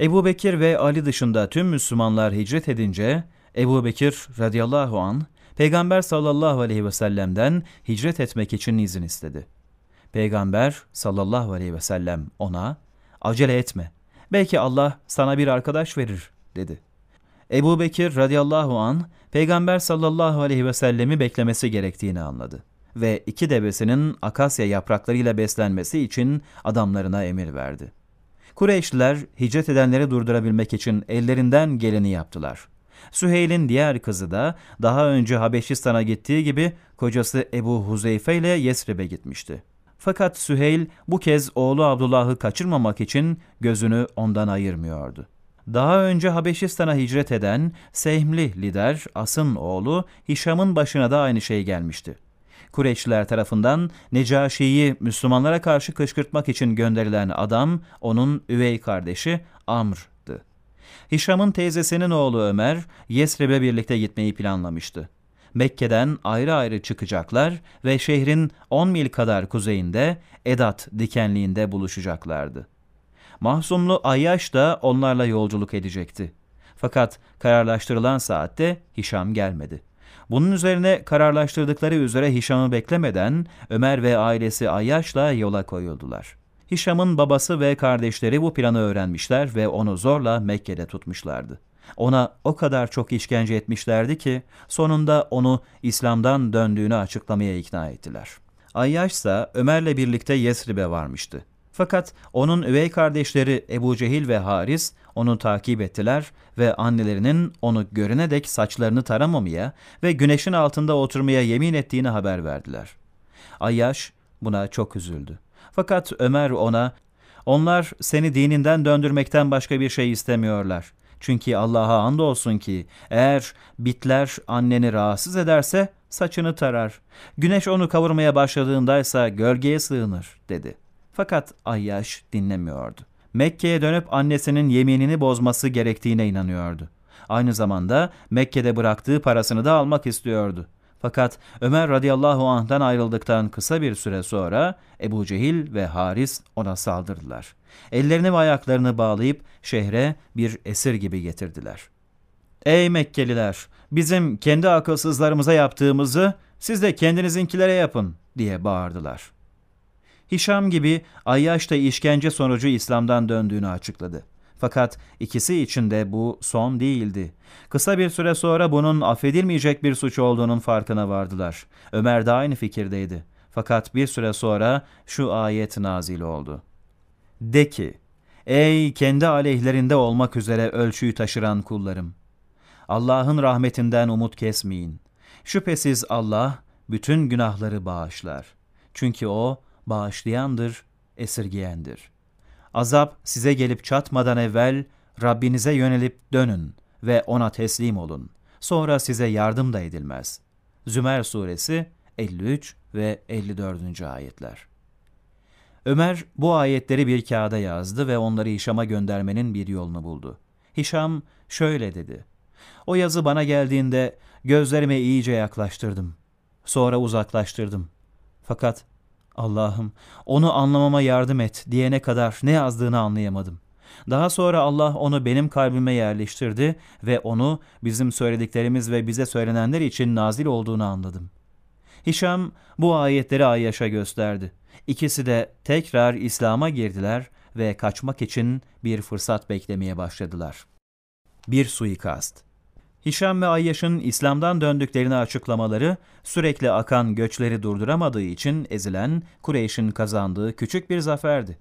Ebu Bekir ve Ali dışında tüm Müslümanlar hicret edince Ebu Bekir radıyallahu an Peygamber sallallahu aleyhi ve sellem'den hicret etmek için izin istedi. Peygamber sallallahu aleyhi ve sellem ona acele etme belki Allah sana bir arkadaş verir dedi. Ebu Bekir radıyallahu an Peygamber sallallahu aleyhi ve sellemi beklemesi gerektiğini anladı ve iki devesinin akasya yapraklarıyla beslenmesi için adamlarına emir verdi. Kureyşliler hicret edenleri durdurabilmek için ellerinden geleni yaptılar. Süheyl'in diğer kızı da daha önce Habeşistan'a gittiği gibi kocası Ebu Huzeyfe ile Yesrib'e gitmişti. Fakat Süheyl bu kez oğlu Abdullah'ı kaçırmamak için gözünü ondan ayırmıyordu. Daha önce Habeşistan'a hicret eden Sehmli lider As'ın oğlu Hişam'ın başına da aynı şey gelmişti. Kureyşliler tarafından Necaşi'yi Müslümanlara karşı kışkırtmak için gönderilen adam onun üvey kardeşi Amr'dı. Hişam'ın teyzesinin oğlu Ömer, Yesrib'e birlikte gitmeyi planlamıştı. Mekke'den ayrı ayrı çıkacaklar ve şehrin 10 mil kadar kuzeyinde Edat dikenliğinde buluşacaklardı. Mahzumlu Ayyaş da onlarla yolculuk edecekti. Fakat kararlaştırılan saatte Hişam gelmedi. Bunun üzerine kararlaştırdıkları üzere Hişam'ı beklemeden Ömer ve ailesi Ayyaş'la yola koyuldular. Hişam'ın babası ve kardeşleri bu planı öğrenmişler ve onu zorla Mekke'de tutmuşlardı. Ona o kadar çok işkence etmişlerdi ki sonunda onu İslam'dan döndüğünü açıklamaya ikna ettiler. Ayyaş ise Ömer'le birlikte Yesrib'e varmıştı. Fakat onun üvey kardeşleri Ebu Cehil ve Haris onu takip ettiler ve annelerinin onu görene dek saçlarını taramamaya ve güneşin altında oturmaya yemin ettiğini haber verdiler. Ayyaş buna çok üzüldü. Fakat Ömer ona, onlar seni dininden döndürmekten başka bir şey istemiyorlar. Çünkü Allah'a andolsun ki eğer bitler anneni rahatsız ederse saçını tarar. Güneş onu kavurmaya başladığındaysa gölgeye sığınır dedi. Fakat Ayyaş dinlemiyordu. Mekke'ye dönüp annesinin yeminini bozması gerektiğine inanıyordu. Aynı zamanda Mekke'de bıraktığı parasını da almak istiyordu. Fakat Ömer radıyallahu anh'tan ayrıldıktan kısa bir süre sonra Ebu Cehil ve Haris ona saldırdılar. Ellerini ve ayaklarını bağlayıp şehre bir esir gibi getirdiler. Ey Mekkeliler! Bizim kendi akılsızlarımıza yaptığımızı siz de kendinizinkilere yapın diye bağırdılar. Hişam gibi Ayyaş işkence sonucu İslam'dan döndüğünü açıkladı. Fakat ikisi için de bu son değildi. Kısa bir süre sonra bunun affedilmeyecek bir suç olduğunun farkına vardılar. Ömer de aynı fikirdeydi. Fakat bir süre sonra şu ayet nazil oldu. De ki, ey kendi aleyhlerinde olmak üzere ölçüyü taşıran kullarım! Allah'ın rahmetinden umut kesmeyin. Şüphesiz Allah bütün günahları bağışlar. Çünkü O bağışlayandır, esirgiyendir. Azap size gelip çatmadan evvel Rabbinize yönelip dönün ve ona teslim olun. Sonra size yardım da edilmez. Zümer suresi 53 ve 54. ayetler. Ömer bu ayetleri bir kağıda yazdı ve onları Hişam'a göndermenin bir yolunu buldu. Hişam şöyle dedi. O yazı bana geldiğinde gözlerime iyice yaklaştırdım. Sonra uzaklaştırdım. Fakat Allah'ım onu anlamama yardım et diyene kadar ne yazdığını anlayamadım. Daha sonra Allah onu benim kalbime yerleştirdi ve onu bizim söylediklerimiz ve bize söylenenler için nazil olduğunu anladım. Hişam bu ayetleri Ayyaş'a gösterdi. İkisi de tekrar İslam'a girdiler ve kaçmak için bir fırsat beklemeye başladılar. Bir suikast Hişam ve Ayyaş'ın İslam'dan döndüklerini açıklamaları sürekli akan göçleri durduramadığı için ezilen Kureyş'in kazandığı küçük bir zaferdi.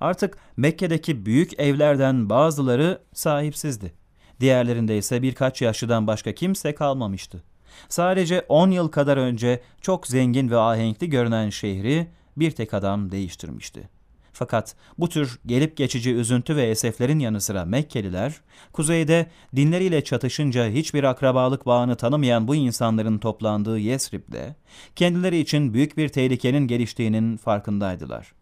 Artık Mekke'deki büyük evlerden bazıları sahipsizdi. Diğerlerinde ise birkaç yaşlıdan başka kimse kalmamıştı. Sadece 10 yıl kadar önce çok zengin ve ahenkli görünen şehri bir tek adam değiştirmişti. Fakat bu tür gelip geçici üzüntü ve eseflerin yanı sıra Mekkeliler, kuzeyde dinleriyle çatışınca hiçbir akrabalık bağını tanımayan bu insanların toplandığı Yesrib'de, kendileri için büyük bir tehlikenin geliştiğinin farkındaydılar.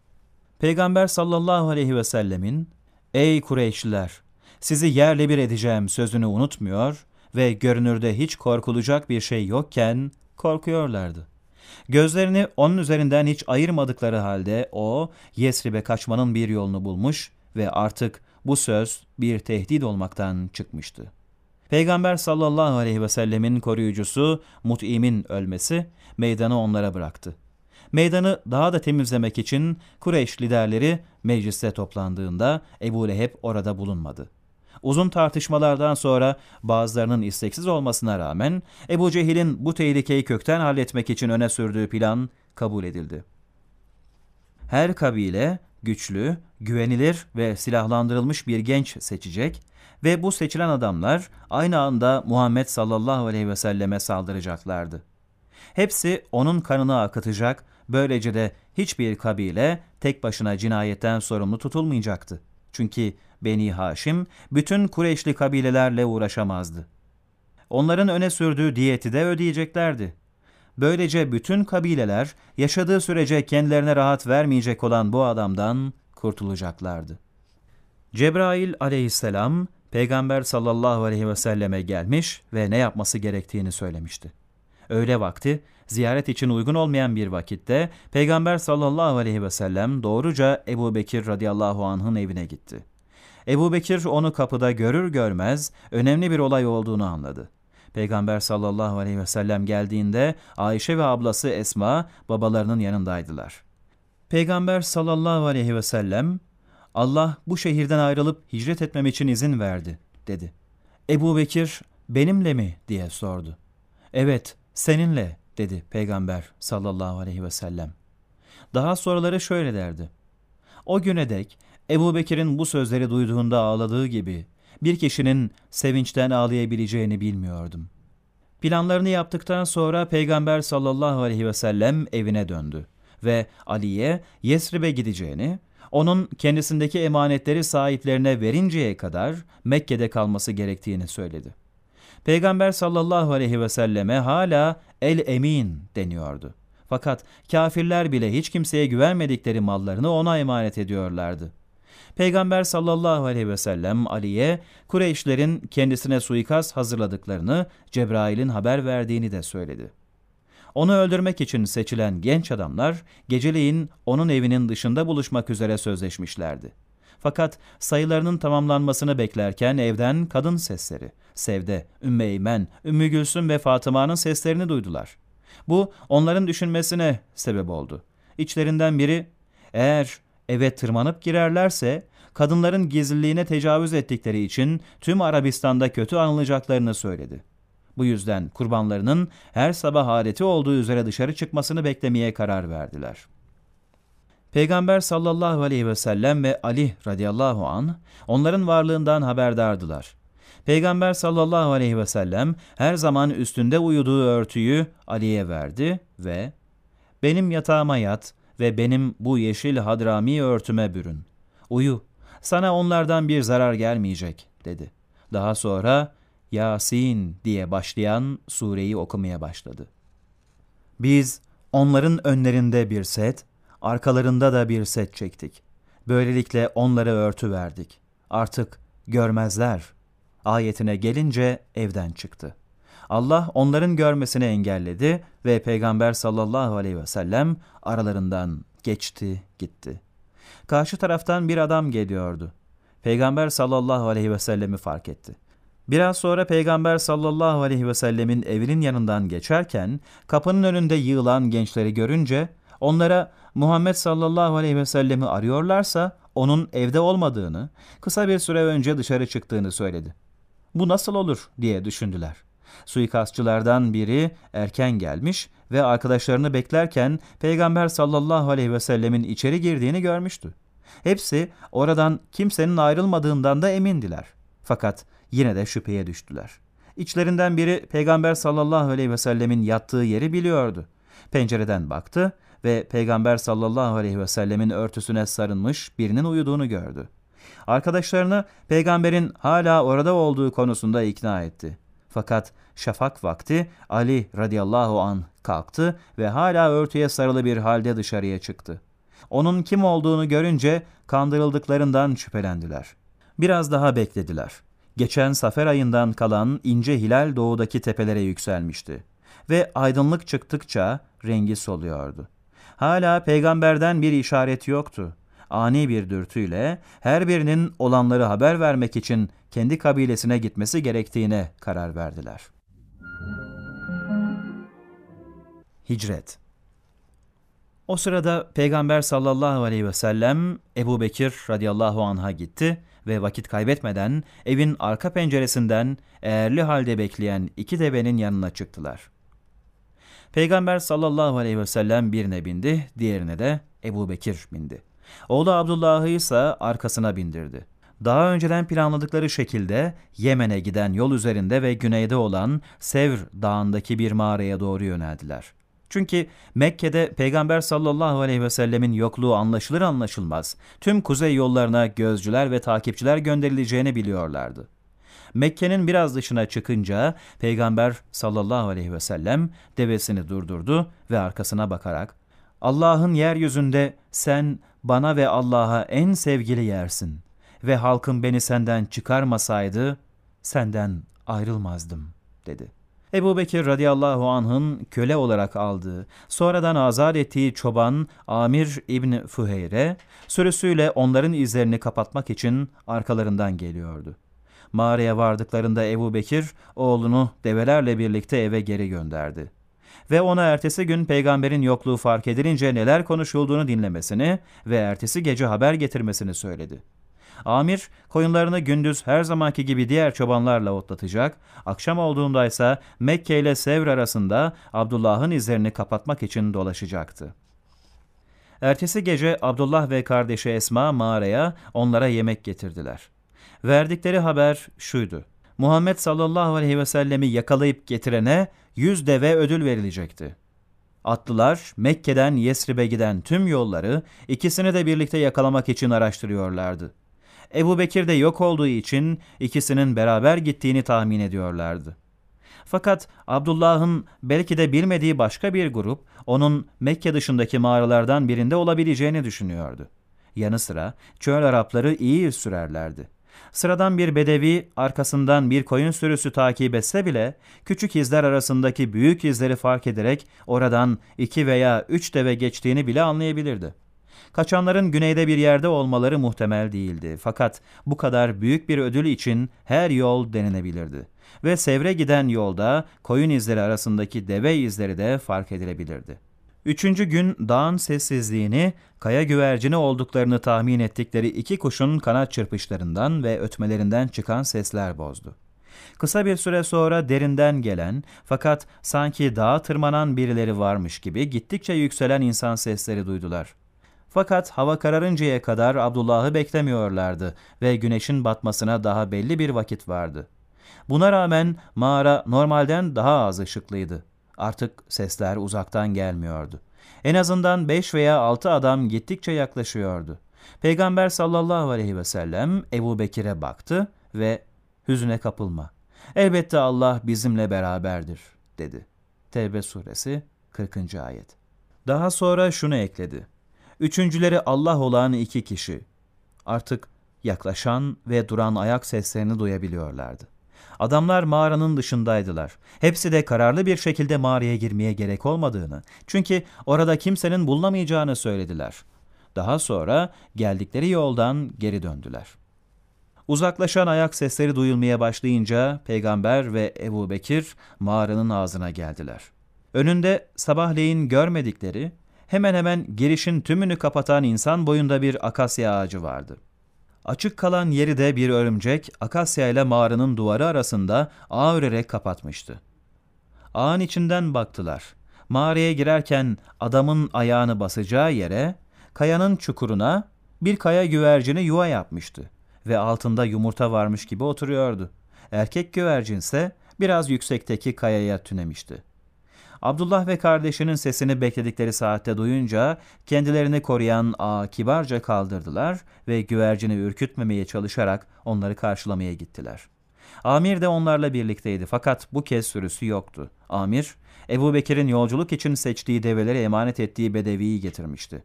Peygamber sallallahu aleyhi ve sellemin, ''Ey Kureyşliler, sizi yerle bir edeceğim sözünü unutmuyor ve görünürde hiç korkulacak bir şey yokken korkuyorlardı. Gözlerini onun üzerinden hiç ayırmadıkları halde o Yesrib'e kaçmanın bir yolunu bulmuş ve artık bu söz bir tehdit olmaktan çıkmıştı. Peygamber sallallahu aleyhi ve sellemin koruyucusu Mut'im'in ölmesi meydanı onlara bıraktı. Meydanı daha da temizlemek için Kureyş liderleri mecliste toplandığında Ebu Leheb orada bulunmadı. Uzun tartışmalardan sonra bazılarının isteksiz olmasına rağmen Ebu Cehil'in bu tehlikeyi kökten halletmek için öne sürdüğü plan kabul edildi. Her kabile güçlü, güvenilir ve silahlandırılmış bir genç seçecek ve bu seçilen adamlar aynı anda Muhammed sallallahu aleyhi ve selleme saldıracaklardı. Hepsi onun kanını akıtacak, böylece de hiçbir kabile tek başına cinayetten sorumlu tutulmayacaktı. Çünkü Beni Haşim bütün Kureyşli kabilelerle uğraşamazdı. Onların öne sürdüğü diyeti de ödeyeceklerdi. Böylece bütün kabileler yaşadığı sürece kendilerine rahat vermeyecek olan bu adamdan kurtulacaklardı. Cebrail aleyhisselam Peygamber sallallahu aleyhi ve selleme gelmiş ve ne yapması gerektiğini söylemişti. Öğle vakti ziyaret için uygun olmayan bir vakitte Peygamber sallallahu aleyhi ve sellem doğruca Ebu Bekir radıyallahu anh'ın evine gitti. Ebu Bekir onu kapıda görür görmez önemli bir olay olduğunu anladı. Peygamber sallallahu aleyhi ve sellem geldiğinde Ayşe ve ablası Esma babalarının yanındaydılar. Peygamber sallallahu aleyhi ve sellem Allah bu şehirden ayrılıp hicret etmem için izin verdi dedi. Ebu Bekir benimle mi diye sordu. Evet seninle dedi Peygamber sallallahu aleyhi ve sellem. Daha sonraları şöyle derdi. O güne dek Ebu Bekir'in bu sözleri duyduğunda ağladığı gibi bir kişinin sevinçten ağlayabileceğini bilmiyordum. Planlarını yaptıktan sonra Peygamber sallallahu aleyhi ve sellem evine döndü ve Ali'ye Yesrib'e gideceğini, onun kendisindeki emanetleri sahiplerine verinceye kadar Mekke'de kalması gerektiğini söyledi. Peygamber sallallahu aleyhi ve selleme hala el emin deniyordu. Fakat kafirler bile hiç kimseye güvenmedikleri mallarını ona emanet ediyorlardı. Peygamber sallallahu aleyhi ve sellem Ali'ye Kureyşlerin kendisine suikast hazırladıklarını, Cebrail'in haber verdiğini de söyledi. Onu öldürmek için seçilen genç adamlar geceleyin onun evinin dışında buluşmak üzere sözleşmişlerdi. Fakat sayılarının tamamlanmasını beklerken evden kadın sesleri, Sevde, Ümmü Eymen, Ümmü Gülsüm ve Fatıma'nın seslerini duydular. Bu onların düşünmesine sebep oldu. İçlerinden biri, eğer eve tırmanıp girerlerse kadınların gizliliğine tecavüz ettikleri için tüm Arabistan'da kötü anılacaklarını söyledi. Bu yüzden kurbanlarının her sabah adeti olduğu üzere dışarı çıkmasını beklemeye karar verdiler. Peygamber sallallahu aleyhi ve sellem ve Ali radıyallahu an onların varlığından haberdardılar. Peygamber sallallahu aleyhi ve sellem her zaman üstünde uyuduğu örtüyü Ali'ye verdi ve benim yatağıma yat ve benim bu yeşil hadrami örtüme bürün. Uyu, sana onlardan bir zarar gelmeyecek dedi. Daha sonra Yasin diye başlayan sureyi okumaya başladı. Biz onların önlerinde bir set, arkalarında da bir set çektik. Böylelikle onları örtü verdik. Artık görmezler. Ayetine gelince evden çıktı. Allah onların görmesini engelledi ve Peygamber sallallahu aleyhi ve sellem aralarından geçti gitti. Karşı taraftan bir adam geliyordu. Peygamber sallallahu aleyhi ve sellemi fark etti. Biraz sonra Peygamber sallallahu aleyhi ve sellemin evinin yanından geçerken kapının önünde yığılan gençleri görünce onlara Muhammed sallallahu aleyhi ve sellemi arıyorlarsa onun evde olmadığını, kısa bir süre önce dışarı çıktığını söyledi. Bu nasıl olur diye düşündüler. Suikastçılardan biri erken gelmiş ve arkadaşlarını beklerken Peygamber sallallahu aleyhi ve sellemin içeri girdiğini görmüştü. Hepsi oradan kimsenin ayrılmadığından da emindiler. Fakat yine de şüpheye düştüler. İçlerinden biri Peygamber sallallahu aleyhi ve sellemin yattığı yeri biliyordu. Pencereden baktı ve Peygamber sallallahu aleyhi ve sellemin örtüsüne sarılmış birinin uyuduğunu gördü. Arkadaşlarını peygamberin hala orada olduğu konusunda ikna etti. Fakat şafak vakti Ali radıyallahu an kalktı ve hala örtüye sarılı bir halde dışarıya çıktı. Onun kim olduğunu görünce kandırıldıklarından şüphelendiler. Biraz daha beklediler. Geçen safer ayından kalan ince hilal doğudaki tepelere yükselmişti ve aydınlık çıktıkça rengi soluyordu. Hala peygamberden bir işaret yoktu. Ani bir dürtüyle her birinin olanları haber vermek için kendi kabilesine gitmesi gerektiğine karar verdiler. Hicret O sırada Peygamber sallallahu aleyhi ve sellem Ebu Bekir radıyallahu anh'a gitti ve vakit kaybetmeden evin arka penceresinden eğerli halde bekleyen iki devenin yanına çıktılar. Peygamber sallallahu aleyhi ve sellem birine bindi, diğerine de Ebu Bekir bindi. Oğlu Abdullah'ı ise arkasına bindirdi. Daha önceden planladıkları şekilde Yemen'e giden yol üzerinde ve güneyde olan Sevr dağındaki bir mağaraya doğru yöneldiler. Çünkü Mekke'de Peygamber sallallahu aleyhi ve sellemin yokluğu anlaşılır anlaşılmaz tüm kuzey yollarına gözcüler ve takipçiler gönderileceğini biliyorlardı. Mekke'nin biraz dışına çıkınca Peygamber sallallahu aleyhi ve sellem devesini durdurdu ve arkasına bakarak Allah'ın yeryüzünde sen bana ve Allah'a en sevgili yersin ve halkım beni senden çıkarmasaydı senden ayrılmazdım dedi. Ebu Bekir radıyallahu anh'ın köle olarak aldığı, sonradan azat ettiği çoban Amir İbni Fuheyre, sürüsüyle onların izlerini kapatmak için arkalarından geliyordu. Mağaraya vardıklarında Ebu Bekir, oğlunu develerle birlikte eve geri gönderdi. Ve ona ertesi gün peygamberin yokluğu fark edilince neler konuşulduğunu dinlemesini ve ertesi gece haber getirmesini söyledi. Amir koyunlarını gündüz her zamanki gibi diğer çobanlarla otlatacak, akşam olduğunda ise Mekke ile Sevr arasında Abdullah'ın izlerini kapatmak için dolaşacaktı. Ertesi gece Abdullah ve kardeşi Esma mağaraya onlara yemek getirdiler. Verdikleri haber şuydu. Muhammed sallallahu aleyhi ve sellemi yakalayıp getirene yüz deve ödül verilecekti. Atlılar Mekke'den Yesrib'e giden tüm yolları ikisini de birlikte yakalamak için araştırıyorlardı. Ebu Bekir de yok olduğu için ikisinin beraber gittiğini tahmin ediyorlardı. Fakat Abdullah'ın belki de bilmediği başka bir grup onun Mekke dışındaki mağaralardan birinde olabileceğini düşünüyordu. Yanı sıra çöl Arapları iyi sürerlerdi. Sıradan bir bedevi arkasından bir koyun sürüsü takip etse bile küçük izler arasındaki büyük izleri fark ederek oradan iki veya üç deve geçtiğini bile anlayabilirdi. Kaçanların güneyde bir yerde olmaları muhtemel değildi. Fakat bu kadar büyük bir ödül için her yol denilebilirdi. Ve Sevre giden yolda koyun izleri arasındaki deve izleri de fark edilebilirdi. Üçüncü gün dağın sessizliğini, kaya güvercini olduklarını tahmin ettikleri iki kuşun kanat çırpışlarından ve ötmelerinden çıkan sesler bozdu. Kısa bir süre sonra derinden gelen fakat sanki dağa tırmanan birileri varmış gibi gittikçe yükselen insan sesleri duydular. Fakat hava kararıncaya kadar Abdullah'ı beklemiyorlardı ve güneşin batmasına daha belli bir vakit vardı. Buna rağmen mağara normalden daha az ışıklıydı. Artık sesler uzaktan gelmiyordu. En azından beş veya altı adam gittikçe yaklaşıyordu. Peygamber sallallahu aleyhi ve sellem Ebu Bekir'e baktı ve hüzüne kapılma. Elbette Allah bizimle beraberdir dedi. Tevbe suresi 40. ayet. Daha sonra şunu ekledi. Üçüncüleri Allah olan iki kişi. Artık yaklaşan ve duran ayak seslerini duyabiliyorlardı. Adamlar mağaranın dışındaydılar. Hepsi de kararlı bir şekilde mağaraya girmeye gerek olmadığını, çünkü orada kimsenin bulunamayacağını söylediler. Daha sonra geldikleri yoldan geri döndüler. Uzaklaşan ayak sesleri duyulmaya başlayınca Peygamber ve Ebu Bekir mağaranın ağzına geldiler. Önünde sabahleyin görmedikleri hemen hemen girişin tümünü kapatan insan boyunda bir akasya ağacı vardı. Açık kalan yeri de bir örümcek akasya ile mağaranın duvarı arasında ağ örerek kapatmıştı. Ağın içinden baktılar. Mağaraya girerken adamın ayağını basacağı yere, kayanın çukuruna bir kaya güvercini yuva yapmıştı ve altında yumurta varmış gibi oturuyordu. Erkek güvercinse biraz yüksekteki kayaya tünemişti. Abdullah ve kardeşinin sesini bekledikleri saatte duyunca kendilerini koruyan ağa kibarca kaldırdılar ve güvercini ürkütmemeye çalışarak onları karşılamaya gittiler. Amir de onlarla birlikteydi fakat bu kez sürüsü yoktu. Amir, Ebu Bekir'in yolculuk için seçtiği develeri emanet ettiği Bedevi'yi getirmişti.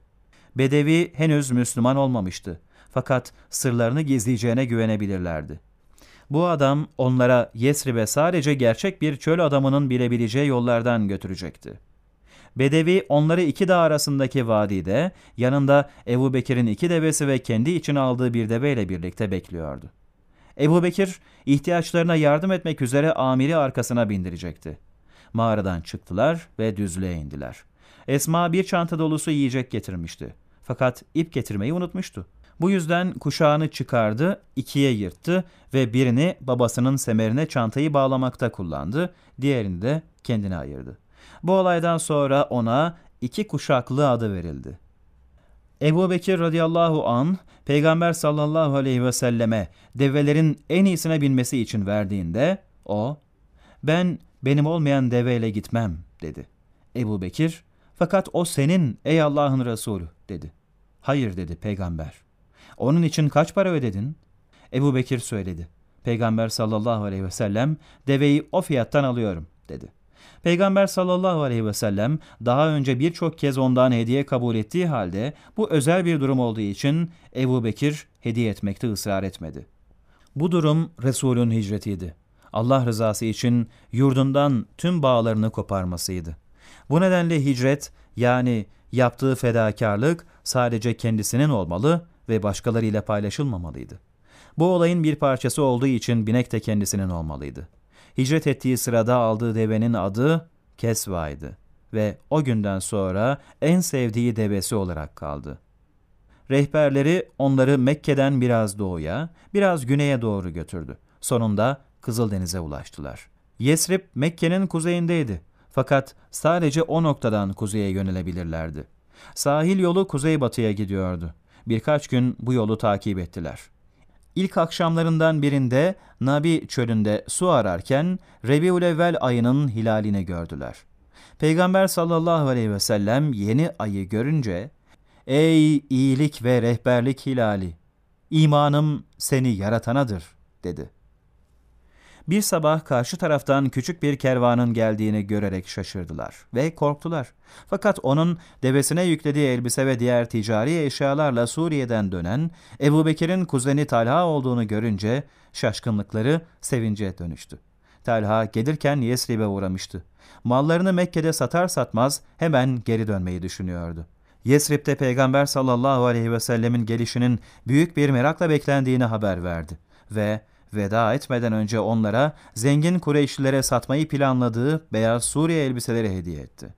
Bedevi henüz Müslüman olmamıştı fakat sırlarını gizleyeceğine güvenebilirlerdi. Bu adam onlara Yesrib'e sadece gerçek bir çöl adamının bilebileceği yollardan götürecekti. Bedevi onları iki dağ arasındaki vadide, yanında Ebu Bekir'in iki devesi ve kendi için aldığı bir deveyle birlikte bekliyordu. Ebu Bekir, ihtiyaçlarına yardım etmek üzere amiri arkasına bindirecekti. Mağaradan çıktılar ve düzlüğe indiler. Esma bir çanta dolusu yiyecek getirmişti. Fakat ip getirmeyi unutmuştu. Bu yüzden kuşağını çıkardı, ikiye yırttı ve birini babasının semerine çantayı bağlamakta kullandı, diğerini de kendine ayırdı. Bu olaydan sonra ona iki kuşaklı adı verildi. Ebu Bekir radıyallahu an Peygamber sallallahu aleyhi ve selleme develerin en iyisine binmesi için verdiğinde o, ben benim olmayan deveyle gitmem dedi. Ebu Bekir, fakat o senin ey Allah'ın Resulü dedi. Hayır dedi peygamber. Onun için kaç para ödedin? Ebu Bekir söyledi. Peygamber sallallahu aleyhi ve sellem deveyi o fiyattan alıyorum dedi. Peygamber sallallahu aleyhi ve sellem daha önce birçok kez ondan hediye kabul ettiği halde bu özel bir durum olduğu için Ebu Bekir hediye etmekte ısrar etmedi. Bu durum Resul'ün hicretiydi. Allah rızası için yurdundan tüm bağlarını koparmasıydı. Bu nedenle hicret yani yaptığı fedakarlık sadece kendisinin olmalı ve başkalarıyla paylaşılmamalıydı. Bu olayın bir parçası olduğu için binek de kendisinin olmalıydı. Hicret ettiği sırada aldığı devenin adı Kesva'ydı ve o günden sonra en sevdiği devesi olarak kaldı. Rehberleri onları Mekke'den biraz doğuya, biraz güneye doğru götürdü. Sonunda Kızıldeniz'e ulaştılar. Yesrib Mekke'nin kuzeyindeydi. Fakat sadece o noktadan kuzeye yönelebilirlerdi. Sahil yolu kuzeybatıya gidiyordu. Birkaç gün bu yolu takip ettiler. İlk akşamlarından birinde Nabi çölünde su ararken Rebiülevvel ayının hilalini gördüler. Peygamber sallallahu aleyhi ve sellem yeni ayı görünce "Ey iyilik ve rehberlik hilali, imanım seni yaratanadır." dedi. Bir sabah karşı taraftan küçük bir kervanın geldiğini görerek şaşırdılar ve korktular. Fakat onun devesine yüklediği elbise ve diğer ticari eşyalarla Suriye'den dönen Ebu Bekir'in kuzeni Talha olduğunu görünce şaşkınlıkları sevince dönüştü. Talha gelirken Yesrib'e uğramıştı. Mallarını Mekke'de satar satmaz hemen geri dönmeyi düşünüyordu. Yesrib'de Peygamber sallallahu aleyhi ve sellemin gelişinin büyük bir merakla beklendiğini haber verdi ve veda etmeden önce onlara zengin Kureyşlilere satmayı planladığı beyaz Suriye elbiseleri hediye etti.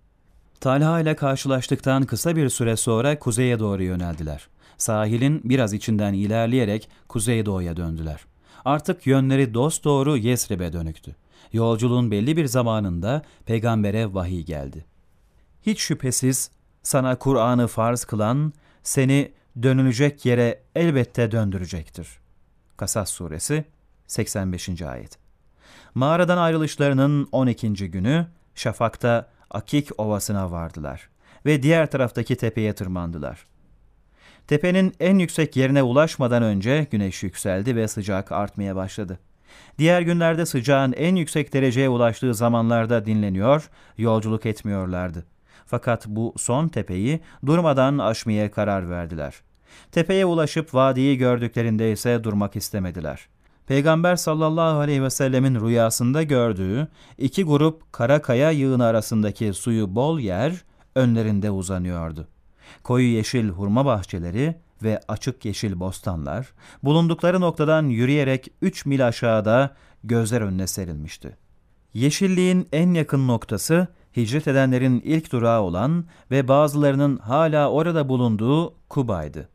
Talha ile karşılaştıktan kısa bir süre sonra kuzeye doğru yöneldiler. Sahilin biraz içinden ilerleyerek kuzeydoğuya döndüler. Artık yönleri dost doğru Yesrib'e dönüktü. Yolculuğun belli bir zamanında peygambere vahiy geldi. Hiç şüphesiz sana Kur'an'ı farz kılan seni dönülecek yere elbette döndürecektir. Kasas suresi 85. ayet. Mağaradan ayrılışlarının 12. günü şafakta Akik Ovası'na vardılar ve diğer taraftaki tepeye tırmandılar. Tepenin en yüksek yerine ulaşmadan önce güneş yükseldi ve sıcak artmaya başladı. Diğer günlerde sıcağın en yüksek dereceye ulaştığı zamanlarda dinleniyor, yolculuk etmiyorlardı. Fakat bu son tepeyi durmadan aşmaya karar verdiler. Tepeye ulaşıp vadiyi gördüklerinde ise durmak istemediler. Peygamber sallallahu aleyhi ve sellemin rüyasında gördüğü iki grup kara kaya yığını arasındaki suyu bol yer önlerinde uzanıyordu. Koyu yeşil hurma bahçeleri ve açık yeşil bostanlar bulundukları noktadan yürüyerek üç mil aşağıda gözler önüne serilmişti. Yeşilliğin en yakın noktası hicret edenlerin ilk durağı olan ve bazılarının hala orada bulunduğu Kuba'ydı.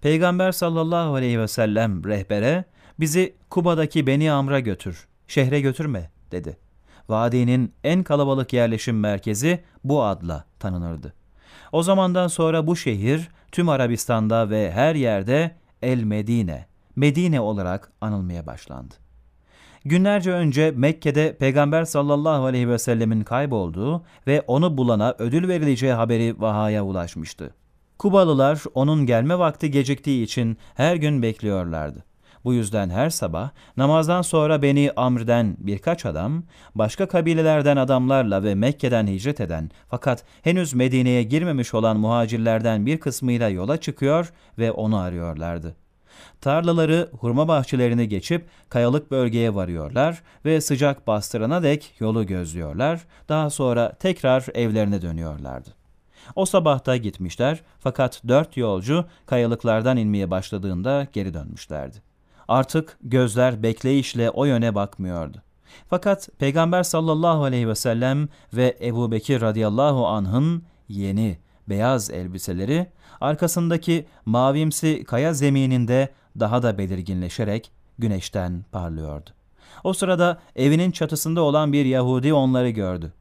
Peygamber sallallahu aleyhi ve sellem rehbere bizi Kuba'daki Beni Amr'a götür, şehre götürme dedi. Vadinin en kalabalık yerleşim merkezi bu adla tanınırdı. O zamandan sonra bu şehir tüm Arabistan'da ve her yerde El Medine, Medine olarak anılmaya başlandı. Günlerce önce Mekke'de Peygamber sallallahu aleyhi ve sellemin kaybolduğu ve onu bulana ödül verileceği haberi vahaya ulaşmıştı. Kubalılar onun gelme vakti geciktiği için her gün bekliyorlardı. Bu yüzden her sabah namazdan sonra Beni Amr'den birkaç adam, başka kabilelerden adamlarla ve Mekke'den hicret eden fakat henüz Medine'ye girmemiş olan muhacirlerden bir kısmıyla yola çıkıyor ve onu arıyorlardı. Tarlaları, hurma bahçelerini geçip kayalık bölgeye varıyorlar ve sıcak bastırana dek yolu gözlüyorlar. Daha sonra tekrar evlerine dönüyorlardı. O sabahta gitmişler fakat dört yolcu kayalıklardan inmeye başladığında geri dönmüşlerdi. Artık gözler bekleyişle o yöne bakmıyordu. Fakat Peygamber sallallahu aleyhi ve sellem ve Ebu Bekir radıyallahu anh'ın yeni beyaz elbiseleri arkasındaki mavimsi kaya zemininde daha da belirginleşerek güneşten parlıyordu. O sırada evinin çatısında olan bir Yahudi onları gördü.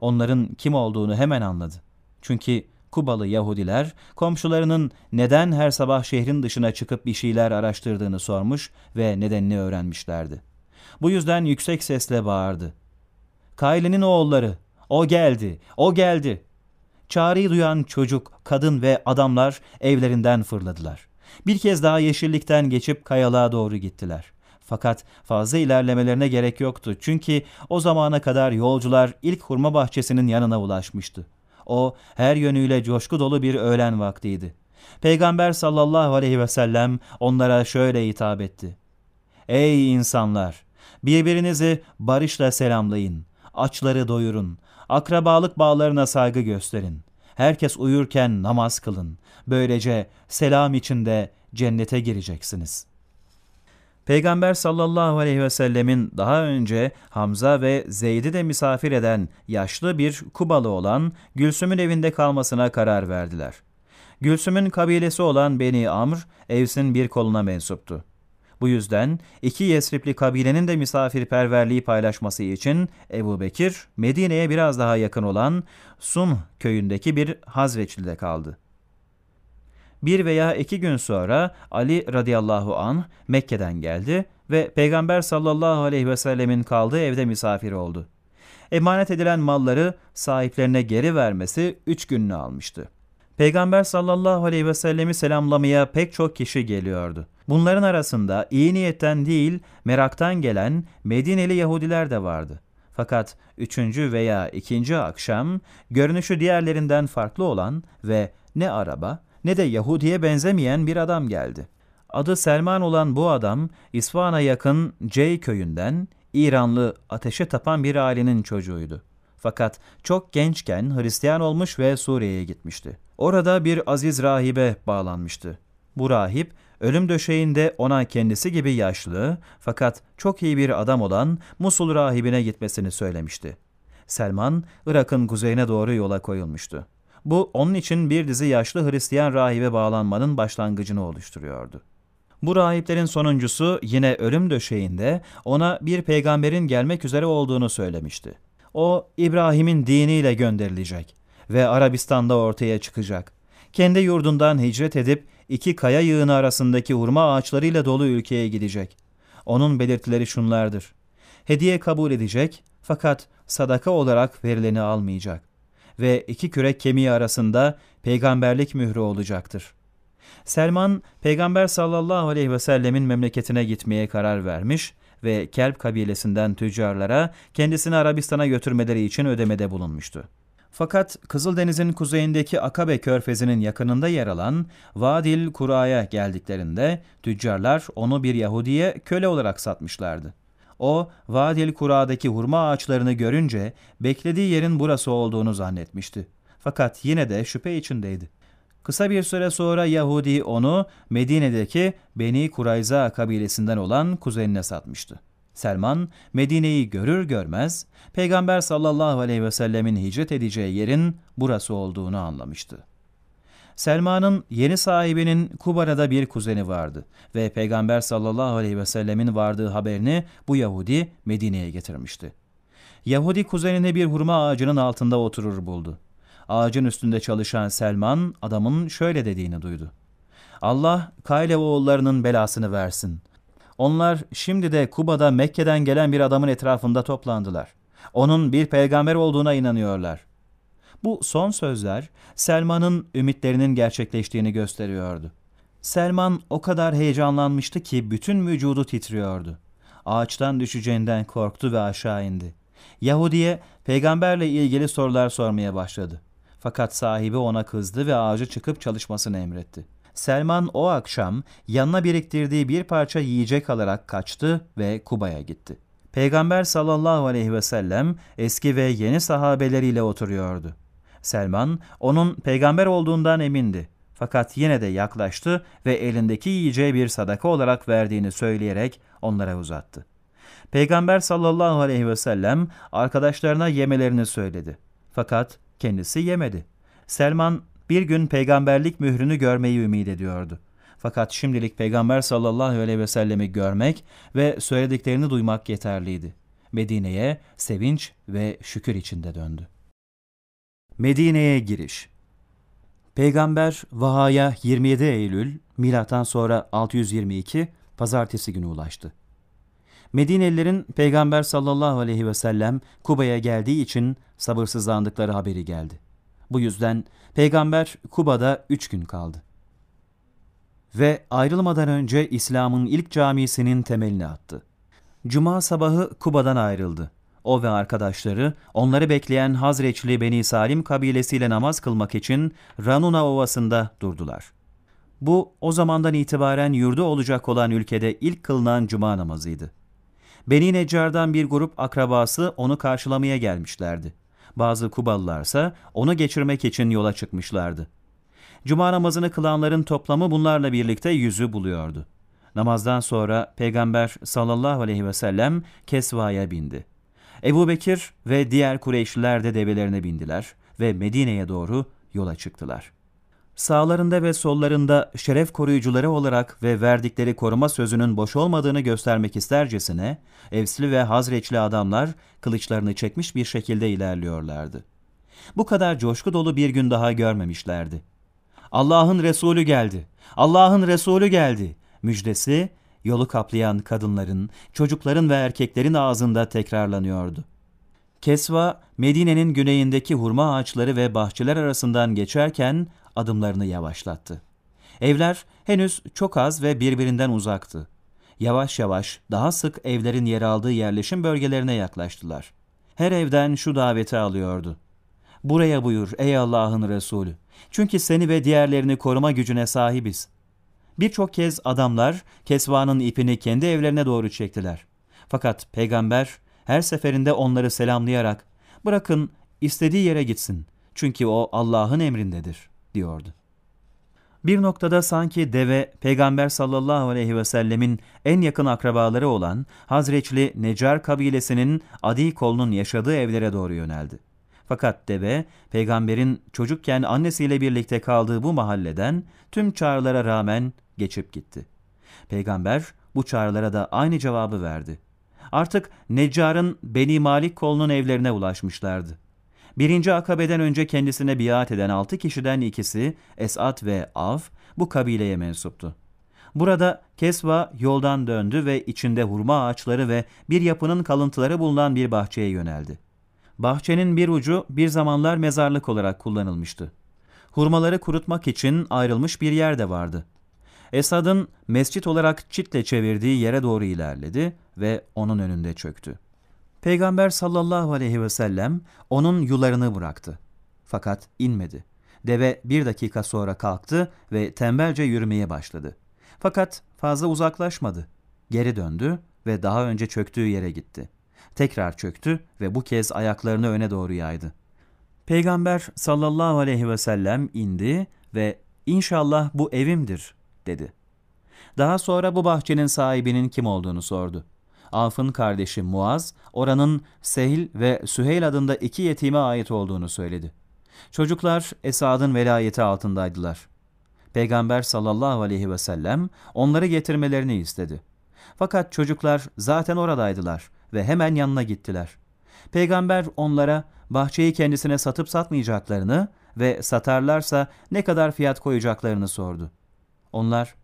Onların kim olduğunu hemen anladı. Çünkü Kubalı Yahudiler komşularının neden her sabah şehrin dışına çıkıp bir şeyler araştırdığını sormuş ve nedenini öğrenmişlerdi. Bu yüzden yüksek sesle bağırdı. Kayle'nin oğulları, o geldi, o geldi. Çağrıyı duyan çocuk, kadın ve adamlar evlerinden fırladılar. Bir kez daha yeşillikten geçip kayalığa doğru gittiler. Fakat fazla ilerlemelerine gerek yoktu çünkü o zamana kadar yolcular ilk hurma bahçesinin yanına ulaşmıştı. O her yönüyle coşku dolu bir öğlen vaktiydi. Peygamber sallallahu aleyhi ve sellem onlara şöyle hitap etti. Ey insanlar! Birbirinizi barışla selamlayın. Açları doyurun. Akrabalık bağlarına saygı gösterin. Herkes uyurken namaz kılın. Böylece selam içinde cennete gireceksiniz. Peygamber sallallahu aleyhi ve sellemin daha önce Hamza ve Zeyd'i de misafir eden yaşlı bir Kubalı olan Gülsüm'ün evinde kalmasına karar verdiler. Gülsüm'ün kabilesi olan Beni Amr, Evs'in bir koluna mensuptu. Bu yüzden iki Yesripli kabilenin de misafirperverliği paylaşması için Ebu Bekir, Medine'ye biraz daha yakın olan Sum köyündeki bir Hazreçli'de kaldı. Bir veya iki gün sonra Ali radıyallahu an Mekke'den geldi ve Peygamber sallallahu aleyhi ve sellemin kaldığı evde misafir oldu. Emanet edilen malları sahiplerine geri vermesi üç gününü almıştı. Peygamber sallallahu aleyhi ve sellemi selamlamaya pek çok kişi geliyordu. Bunların arasında iyi niyetten değil meraktan gelen Medineli Yahudiler de vardı. Fakat üçüncü veya ikinci akşam görünüşü diğerlerinden farklı olan ve ne araba ne de Yahudi'ye benzemeyen bir adam geldi. Adı Selman olan bu adam İsfahan'a yakın Cey köyünden İranlı ateşe tapan bir ailenin çocuğuydu. Fakat çok gençken Hristiyan olmuş ve Suriye'ye gitmişti. Orada bir aziz rahibe bağlanmıştı. Bu rahip ölüm döşeğinde ona kendisi gibi yaşlı fakat çok iyi bir adam olan Musul rahibine gitmesini söylemişti. Selman, Irak'ın kuzeyine doğru yola koyulmuştu. Bu onun için bir dizi yaşlı Hristiyan rahibe bağlanmanın başlangıcını oluşturuyordu. Bu rahiplerin sonuncusu yine ölüm döşeğinde ona bir peygamberin gelmek üzere olduğunu söylemişti. O İbrahim'in diniyle gönderilecek ve Arabistan'da ortaya çıkacak. Kendi yurdundan hicret edip iki kaya yığını arasındaki hurma ağaçlarıyla dolu ülkeye gidecek. Onun belirtileri şunlardır. Hediye kabul edecek fakat sadaka olarak verileni almayacak ve iki kürek kemiği arasında peygamberlik mührü olacaktır. Selman, Peygamber sallallahu aleyhi ve sellemin memleketine gitmeye karar vermiş ve Kelp kabilesinden tüccarlara kendisini Arabistan'a götürmeleri için ödemede bulunmuştu. Fakat Kızıldeniz'in kuzeyindeki Akabe körfezinin yakınında yer alan Vadil Kura'ya geldiklerinde tüccarlar onu bir Yahudiye köle olarak satmışlardı. O, Vadil Kura'daki hurma ağaçlarını görünce beklediği yerin burası olduğunu zannetmişti. Fakat yine de şüphe içindeydi. Kısa bir süre sonra Yahudi onu Medine'deki Beni Kurayza kabilesinden olan kuzenine satmıştı. Selman Medine'yi görür görmez Peygamber sallallahu aleyhi ve sellemin hicret edeceği yerin burası olduğunu anlamıştı. Selman'ın yeni sahibinin Kubara'da bir kuzeni vardı ve Peygamber sallallahu aleyhi ve sellemin vardığı haberini bu Yahudi Medine'ye getirmişti. Yahudi kuzenini bir hurma ağacının altında oturur buldu. Ağacın üstünde çalışan Selman adamın şöyle dediğini duydu. Allah Kayle oğullarının belasını versin. Onlar şimdi de Kuba'da Mekke'den gelen bir adamın etrafında toplandılar. Onun bir peygamber olduğuna inanıyorlar. Bu son sözler Selman'ın ümitlerinin gerçekleştiğini gösteriyordu. Selman o kadar heyecanlanmıştı ki bütün vücudu titriyordu. Ağaçtan düşeceğinden korktu ve aşağı indi. Yahudi'ye peygamberle ilgili sorular sormaya başladı. Fakat sahibi ona kızdı ve ağaca çıkıp çalışmasını emretti. Selman o akşam yanına biriktirdiği bir parça yiyecek alarak kaçtı ve Kuba'ya gitti. Peygamber sallallahu aleyhi ve sellem eski ve yeni sahabeleriyle oturuyordu. Selman onun peygamber olduğundan emindi. Fakat yine de yaklaştı ve elindeki yiyeceği bir sadaka olarak verdiğini söyleyerek onlara uzattı. Peygamber sallallahu aleyhi ve sellem arkadaşlarına yemelerini söyledi. Fakat kendisi yemedi. Selman bir gün peygamberlik mührünü görmeyi ümit ediyordu. Fakat şimdilik Peygamber sallallahu aleyhi ve sellemi görmek ve söylediklerini duymak yeterliydi. Medine'ye sevinç ve şükür içinde döndü. Medine'ye giriş Peygamber Vaha'ya 27 Eylül milattan sonra 622 pazartesi günü ulaştı. Medinelilerin Peygamber sallallahu aleyhi ve sellem Kuba'ya geldiği için sabırsızlandıkları haberi geldi. Bu yüzden Peygamber Kuba'da üç gün kaldı. Ve ayrılmadan önce İslam'ın ilk camisinin temelini attı. Cuma sabahı Kuba'dan ayrıldı. O ve arkadaşları onları bekleyen Hazreçli Beni Salim kabilesiyle namaz kılmak için Ranuna Ovası'nda durdular. Bu o zamandan itibaren yurdu olacak olan ülkede ilk kılınan cuma namazıydı. Beni Neccar'dan bir grup akrabası onu karşılamaya gelmişlerdi. Bazı Kubalılarsa onu geçirmek için yola çıkmışlardı. Cuma namazını kılanların toplamı bunlarla birlikte yüzü buluyordu. Namazdan sonra Peygamber sallallahu aleyhi ve sellem Kesva'ya bindi. Ebu Bekir ve diğer Kureyşliler de develerine bindiler ve Medine'ye doğru yola çıktılar. Sağlarında ve sollarında şeref koruyucuları olarak ve verdikleri koruma sözünün boş olmadığını göstermek istercesine, Evsli ve Hazreçli adamlar kılıçlarını çekmiş bir şekilde ilerliyorlardı. Bu kadar coşku dolu bir gün daha görmemişlerdi. Allah'ın Resulü geldi, Allah'ın Resulü geldi müjdesi yolu kaplayan kadınların, çocukların ve erkeklerin ağzında tekrarlanıyordu. Kesva, Medine'nin güneyindeki hurma ağaçları ve bahçeler arasından geçerken adımlarını yavaşlattı. Evler henüz çok az ve birbirinden uzaktı. Yavaş yavaş daha sık evlerin yer aldığı yerleşim bölgelerine yaklaştılar. Her evden şu daveti alıyordu. Buraya buyur ey Allah'ın Resulü. Çünkü seni ve diğerlerini koruma gücüne sahibiz. Birçok kez adamlar Kesva'nın ipini kendi evlerine doğru çektiler. Fakat peygamber her seferinde onları selamlayarak bırakın istediği yere gitsin çünkü o Allah'ın emrindedir diyordu. Bir noktada sanki deve Peygamber sallallahu aleyhi ve sellemin en yakın akrabaları olan Hazreçli Necar kabilesinin Adi kolunun yaşadığı evlere doğru yöneldi. Fakat deve peygamberin çocukken annesiyle birlikte kaldığı bu mahalleden tüm çağrılara rağmen geçip gitti. Peygamber bu çağrılara da aynı cevabı verdi. Artık Neccar'ın Beni Malik kolunun evlerine ulaşmışlardı. Birinci akabeden önce kendisine biat eden altı kişiden ikisi Esat ve Av bu kabileye mensuptu. Burada Kesva yoldan döndü ve içinde hurma ağaçları ve bir yapının kalıntıları bulunan bir bahçeye yöneldi. Bahçenin bir ucu bir zamanlar mezarlık olarak kullanılmıştı. Hurmaları kurutmak için ayrılmış bir yer de vardı. Esad'ın mescit olarak çitle çevirdiği yere doğru ilerledi ve onun önünde çöktü. Peygamber sallallahu aleyhi ve sellem onun yularını bıraktı. Fakat inmedi. Deve bir dakika sonra kalktı ve tembelce yürümeye başladı. Fakat fazla uzaklaşmadı. Geri döndü ve daha önce çöktüğü yere gitti. Tekrar çöktü ve bu kez ayaklarını öne doğru yaydı. Peygamber sallallahu aleyhi ve sellem indi ve inşallah bu evimdir dedi. Daha sonra bu bahçenin sahibinin kim olduğunu sordu. Af'ın kardeşi Muaz, oranın Sehil ve Süheyl adında iki yetime ait olduğunu söyledi. Çocuklar Esad'ın velayeti altındaydılar. Peygamber sallallahu aleyhi ve sellem onları getirmelerini istedi. Fakat çocuklar zaten oradaydılar ve hemen yanına gittiler. Peygamber onlara bahçeyi kendisine satıp satmayacaklarını ve satarlarsa ne kadar fiyat koyacaklarını sordu. Onlar,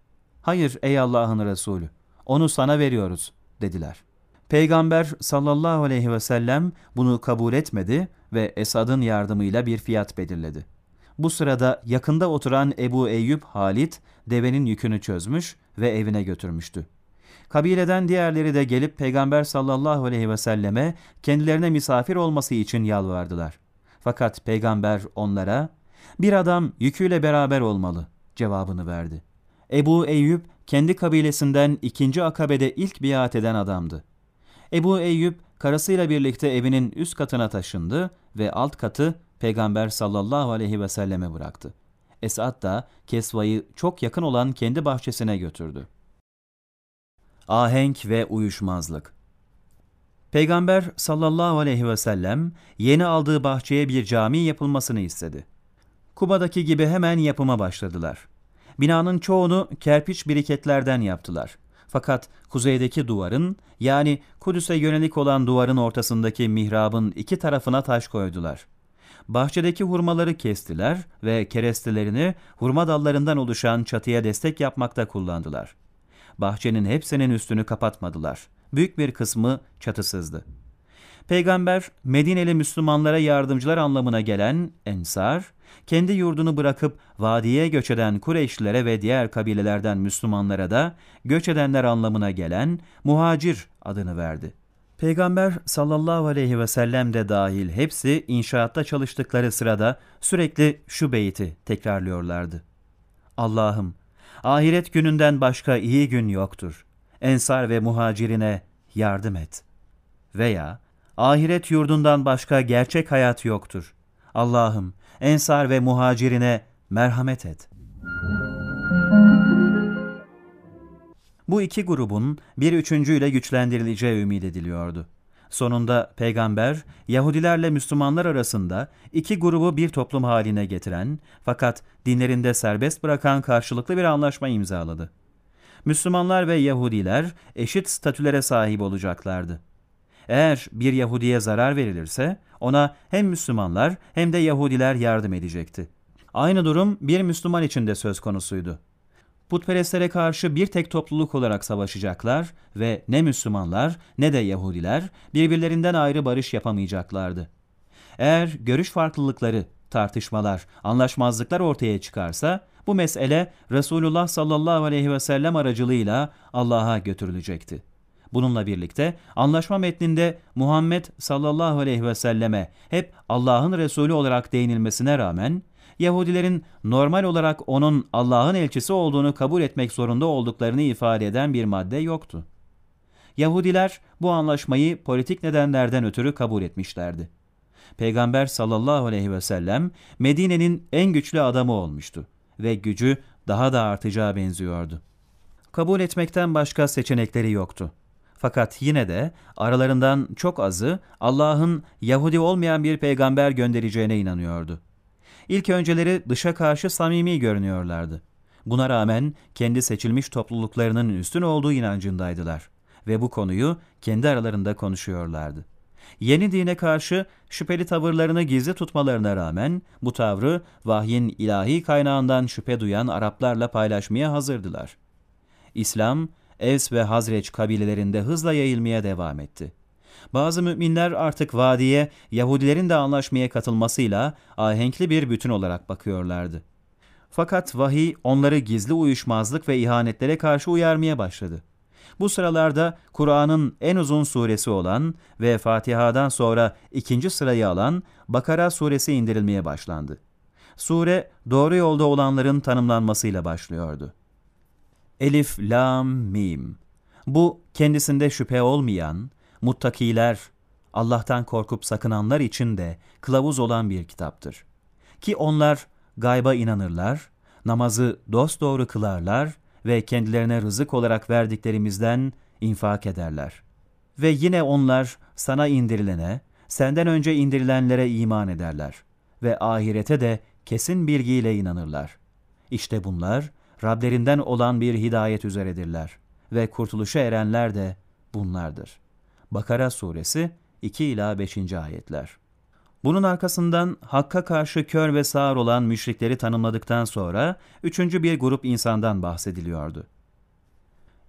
hayır ey Allah'ın Resulü, onu sana veriyoruz dediler. Peygamber sallallahu aleyhi ve sellem bunu kabul etmedi ve Esad'ın yardımıyla bir fiyat belirledi. Bu sırada yakında oturan Ebu Eyyub Halit devenin yükünü çözmüş ve evine götürmüştü. Kabileden diğerleri de gelip Peygamber sallallahu aleyhi ve selleme kendilerine misafir olması için yalvardılar. Fakat peygamber onlara bir adam yüküyle beraber olmalı cevabını verdi. Ebu Eyyub kendi kabilesinden ikinci akabede ilk biat eden adamdı. Ebu Eyyub karısıyla birlikte evinin üst katına taşındı ve alt katı Peygamber sallallahu aleyhi ve selleme bıraktı. Esad da Kesva'yı çok yakın olan kendi bahçesine götürdü. Ahenk ve uyuşmazlık Peygamber sallallahu aleyhi ve sellem yeni aldığı bahçeye bir cami yapılmasını istedi. Kuba'daki gibi hemen yapıma başladılar. Binanın çoğunu kerpiç biriketlerden yaptılar. Fakat kuzeydeki duvarın yani Kudüs'e yönelik olan duvarın ortasındaki mihrabın iki tarafına taş koydular. Bahçedeki hurmaları kestiler ve kerestelerini hurma dallarından oluşan çatıya destek yapmakta kullandılar. Bahçenin hepsinin üstünü kapatmadılar. Büyük bir kısmı çatısızdı. Peygamber Medineli Müslümanlara yardımcılar anlamına gelen Ensar, kendi yurdunu bırakıp vadiye göç eden Kureyşlilere ve diğer kabilelerden Müslümanlara da göç edenler anlamına gelen muhacir adını verdi. Peygamber sallallahu aleyhi ve sellem de dahil hepsi inşaatta çalıştıkları sırada sürekli şu beyti tekrarlıyorlardı. Allah'ım ahiret gününden başka iyi gün yoktur. Ensar ve muhacirine yardım et. Veya ahiret yurdundan başka gerçek hayat yoktur. Allah'ım ensar ve muhacirine merhamet et. Bu iki grubun bir üçüncüyle güçlendirileceği ümit ediliyordu. Sonunda peygamber Yahudilerle Müslümanlar arasında iki grubu bir toplum haline getiren fakat dinlerinde serbest bırakan karşılıklı bir anlaşma imzaladı. Müslümanlar ve Yahudiler eşit statülere sahip olacaklardı. Eğer bir Yahudiye zarar verilirse ona hem Müslümanlar hem de Yahudiler yardım edecekti. Aynı durum bir Müslüman için de söz konusuydu. Putperestlere karşı bir tek topluluk olarak savaşacaklar ve ne Müslümanlar ne de Yahudiler birbirlerinden ayrı barış yapamayacaklardı. Eğer görüş farklılıkları, tartışmalar, anlaşmazlıklar ortaya çıkarsa bu mesele Resulullah sallallahu aleyhi ve sellem aracılığıyla Allah'a götürülecekti. Bununla birlikte anlaşma metninde Muhammed sallallahu aleyhi ve selleme hep Allah'ın Resulü olarak değinilmesine rağmen Yahudilerin normal olarak onun Allah'ın elçisi olduğunu kabul etmek zorunda olduklarını ifade eden bir madde yoktu. Yahudiler bu anlaşmayı politik nedenlerden ötürü kabul etmişlerdi. Peygamber sallallahu aleyhi ve sellem Medine'nin en güçlü adamı olmuştu ve gücü daha da artacağı benziyordu. Kabul etmekten başka seçenekleri yoktu. Fakat yine de aralarından çok azı Allah'ın Yahudi olmayan bir peygamber göndereceğine inanıyordu. İlk önceleri dışa karşı samimi görünüyorlardı. Buna rağmen kendi seçilmiş topluluklarının üstün olduğu inancındaydılar ve bu konuyu kendi aralarında konuşuyorlardı. Yeni dine karşı şüpheli tavırlarını gizli tutmalarına rağmen bu tavrı vahyin ilahi kaynağından şüphe duyan Araplarla paylaşmaya hazırdılar. İslam, Evs ve Hazreç kabilelerinde hızla yayılmaya devam etti. Bazı müminler artık vadiye Yahudilerin de anlaşmaya katılmasıyla ahenkli bir bütün olarak bakıyorlardı. Fakat vahiy onları gizli uyuşmazlık ve ihanetlere karşı uyarmaya başladı. Bu sıralarda Kur'an'ın en uzun suresi olan ve Fatiha'dan sonra ikinci sırayı alan Bakara suresi indirilmeye başlandı. Sure doğru yolda olanların tanımlanmasıyla başlıyordu. Elif, Lam, Mim. Bu kendisinde şüphe olmayan, muttakiler, Allah'tan korkup sakınanlar için de kılavuz olan bir kitaptır. Ki onlar gayba inanırlar, namazı dosdoğru kılarlar ve kendilerine rızık olarak verdiklerimizden infak ederler. Ve yine onlar sana indirilene, senden önce indirilenlere iman ederler ve ahirete de kesin bilgiyle inanırlar. İşte bunlar Rablerinden olan bir hidayet üzeredirler ve kurtuluşa erenler de bunlardır. Bakara suresi 2 ila 5. ayetler. Bunun arkasından Hakk'a karşı kör ve sağır olan müşrikleri tanımladıktan sonra üçüncü bir grup insandan bahsediliyordu.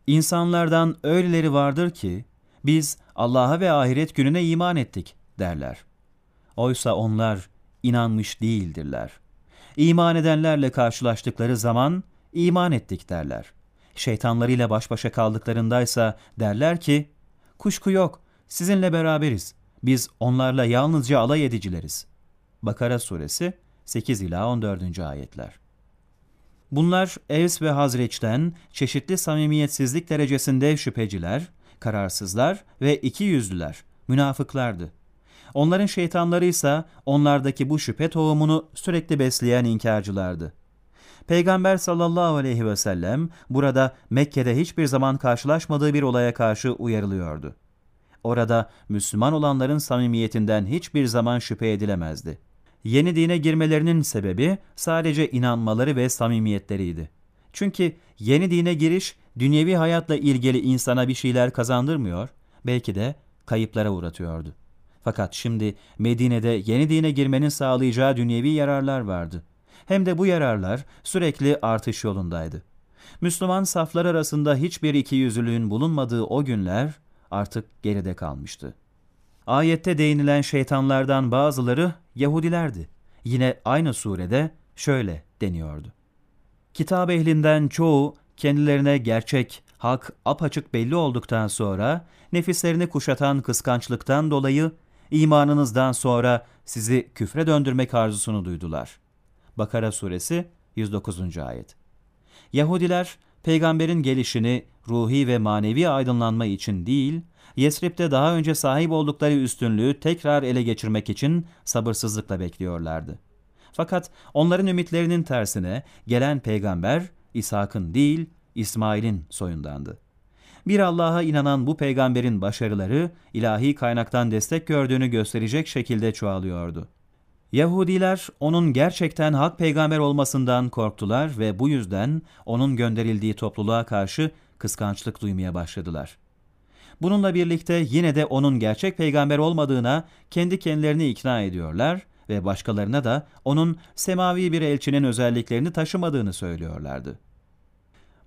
İnsanlardan öyleleri vardır ki biz Allah'a ve ahiret gününe iman ettik derler. Oysa onlar inanmış değildirler. İman edenlerle karşılaştıkları zaman iman ettik derler. Şeytanlarıyla baş başa kaldıklarındaysa derler ki, kuşku yok, sizinle beraberiz, biz onlarla yalnızca alay edicileriz. Bakara suresi 8 ila 14. ayetler. Bunlar Evs ve Hazreç'ten çeşitli samimiyetsizlik derecesinde şüpheciler, kararsızlar ve iki yüzlüler, münafıklardı. Onların şeytanları ise onlardaki bu şüphe tohumunu sürekli besleyen inkarcılardı. Peygamber sallallahu aleyhi ve sellem burada Mekke'de hiçbir zaman karşılaşmadığı bir olaya karşı uyarılıyordu. Orada Müslüman olanların samimiyetinden hiçbir zaman şüphe edilemezdi. Yeni dine girmelerinin sebebi sadece inanmaları ve samimiyetleriydi. Çünkü yeni dine giriş dünyevi hayatla ilgili insana bir şeyler kazandırmıyor, belki de kayıplara uğratıyordu. Fakat şimdi Medine'de yeni dine girmenin sağlayacağı dünyevi yararlar vardı. Hem de bu yararlar sürekli artış yolundaydı. Müslüman saflar arasında hiçbir ikiyüzlülüğün bulunmadığı o günler artık geride kalmıştı. Ayette değinilen şeytanlardan bazıları Yahudilerdi. Yine aynı surede şöyle deniyordu. Kitap ehlinden çoğu kendilerine gerçek, hak apaçık belli olduktan sonra nefislerini kuşatan kıskançlıktan dolayı imanınızdan sonra sizi küfre döndürmek arzusunu duydular. Bakara suresi 109. ayet. Yahudiler peygamberin gelişini ruhi ve manevi aydınlanma için değil, Yesrib'de daha önce sahip oldukları üstünlüğü tekrar ele geçirmek için sabırsızlıkla bekliyorlardı. Fakat onların ümitlerinin tersine gelen peygamber İshak'ın değil İsmail'in soyundandı. Bir Allah'a inanan bu peygamberin başarıları ilahi kaynaktan destek gördüğünü gösterecek şekilde çoğalıyordu. Yahudiler onun gerçekten hak peygamber olmasından korktular ve bu yüzden onun gönderildiği topluluğa karşı kıskançlık duymaya başladılar. Bununla birlikte yine de onun gerçek peygamber olmadığına kendi kendilerini ikna ediyorlar ve başkalarına da onun semavi bir elçinin özelliklerini taşımadığını söylüyorlardı.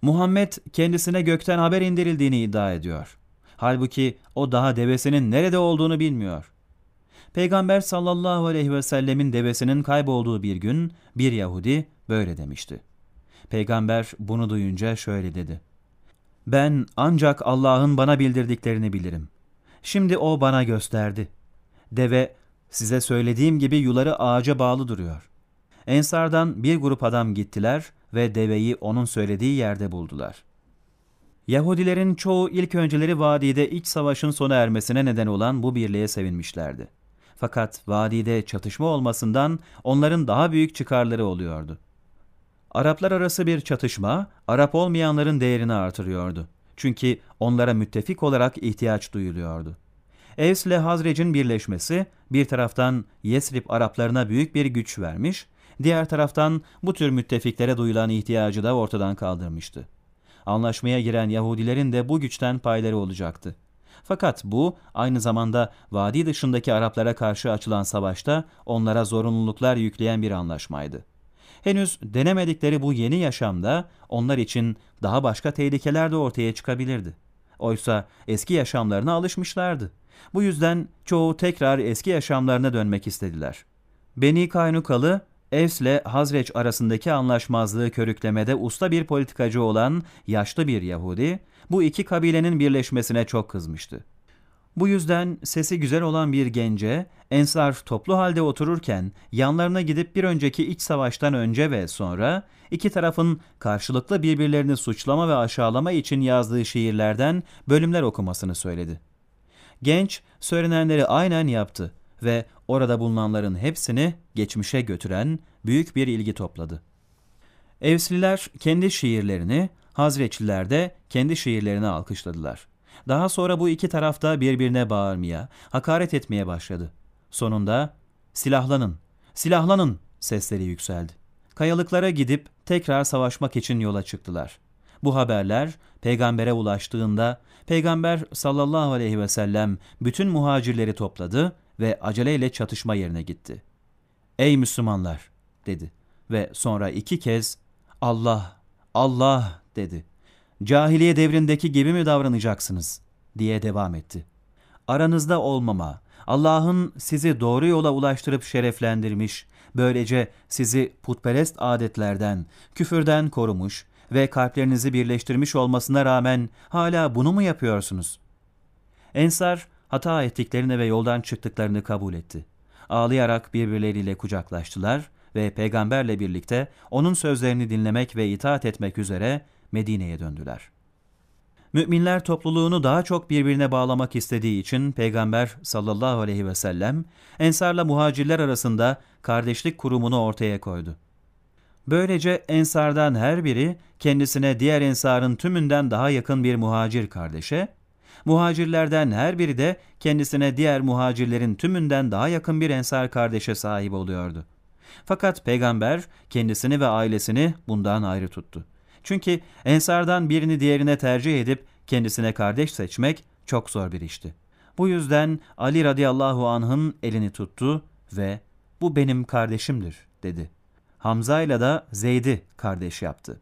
Muhammed kendisine gökten haber indirildiğini iddia ediyor. Halbuki o daha devesinin nerede olduğunu bilmiyor. Peygamber sallallahu aleyhi ve sellemin devesinin kaybolduğu bir gün bir Yahudi böyle demişti. Peygamber bunu duyunca şöyle dedi. Ben ancak Allah'ın bana bildirdiklerini bilirim. Şimdi o bana gösterdi. Deve size söylediğim gibi yuları ağaca bağlı duruyor. Ensardan bir grup adam gittiler ve deveyi onun söylediği yerde buldular. Yahudilerin çoğu ilk önceleri vadide iç savaşın sona ermesine neden olan bu birliğe sevinmişlerdi. Fakat vadide çatışma olmasından onların daha büyük çıkarları oluyordu. Araplar arası bir çatışma, Arap olmayanların değerini artırıyordu. Çünkü onlara müttefik olarak ihtiyaç duyuluyordu. Evs ile Hazrec'in birleşmesi bir taraftan Yesrib Araplarına büyük bir güç vermiş, diğer taraftan bu tür müttefiklere duyulan ihtiyacı da ortadan kaldırmıştı. Anlaşmaya giren Yahudilerin de bu güçten payları olacaktı. Fakat bu aynı zamanda vadi dışındaki Araplara karşı açılan savaşta onlara zorunluluklar yükleyen bir anlaşmaydı. Henüz denemedikleri bu yeni yaşamda onlar için daha başka tehlikeler de ortaya çıkabilirdi. Oysa eski yaşamlarına alışmışlardı. Bu yüzden çoğu tekrar eski yaşamlarına dönmek istediler. Beni Kaynukalı, Evs ile Hazreç arasındaki anlaşmazlığı körüklemede usta bir politikacı olan yaşlı bir Yahudi, bu iki kabilenin birleşmesine çok kızmıştı. Bu yüzden sesi güzel olan bir gence, Ensar toplu halde otururken yanlarına gidip bir önceki iç savaştan önce ve sonra iki tarafın karşılıklı birbirlerini suçlama ve aşağılama için yazdığı şiirlerden bölümler okumasını söyledi. Genç söylenenleri aynen yaptı ve orada bulunanların hepsini geçmişe götüren büyük bir ilgi topladı. Evsliler kendi şiirlerini, Hazreçliler de kendi şiirlerini alkışladılar. Daha sonra bu iki tarafta birbirine bağırmaya, hakaret etmeye başladı. Sonunda silahlanın, silahlanın sesleri yükseldi. Kayalıklara gidip tekrar savaşmak için yola çıktılar. Bu haberler peygambere ulaştığında peygamber sallallahu aleyhi ve sellem bütün muhacirleri topladı ve aceleyle çatışma yerine gitti. Ey Müslümanlar dedi ve sonra iki kez Allah, Allah dedi. Cahiliye devrindeki gibi mi davranacaksınız? diye devam etti. Aranızda olmama, Allah'ın sizi doğru yola ulaştırıp şereflendirmiş, böylece sizi putperest adetlerden, küfürden korumuş ve kalplerinizi birleştirmiş olmasına rağmen hala bunu mu yapıyorsunuz? Ensar, hata ettiklerini ve yoldan çıktıklarını kabul etti. ağlayarak birbirleriyle kucaklaştılar ve peygamberle birlikte onun sözlerini dinlemek ve itaat etmek üzere Medine'ye döndüler. Müminler topluluğunu daha çok birbirine bağlamak istediği için Peygamber sallallahu aleyhi ve sellem Ensar'la muhacirler arasında kardeşlik kurumunu ortaya koydu. Böylece Ensar'dan her biri kendisine diğer Ensar'ın tümünden daha yakın bir muhacir kardeşe, muhacirlerden her biri de kendisine diğer muhacirlerin tümünden daha yakın bir Ensar kardeşe sahip oluyordu. Fakat peygamber kendisini ve ailesini bundan ayrı tuttu. Çünkü ensardan birini diğerine tercih edip kendisine kardeş seçmek çok zor bir işti. Bu yüzden Ali radıyallahu anh'ın elini tuttu ve bu benim kardeşimdir dedi. Hamza ile de Zeyd'i kardeş yaptı.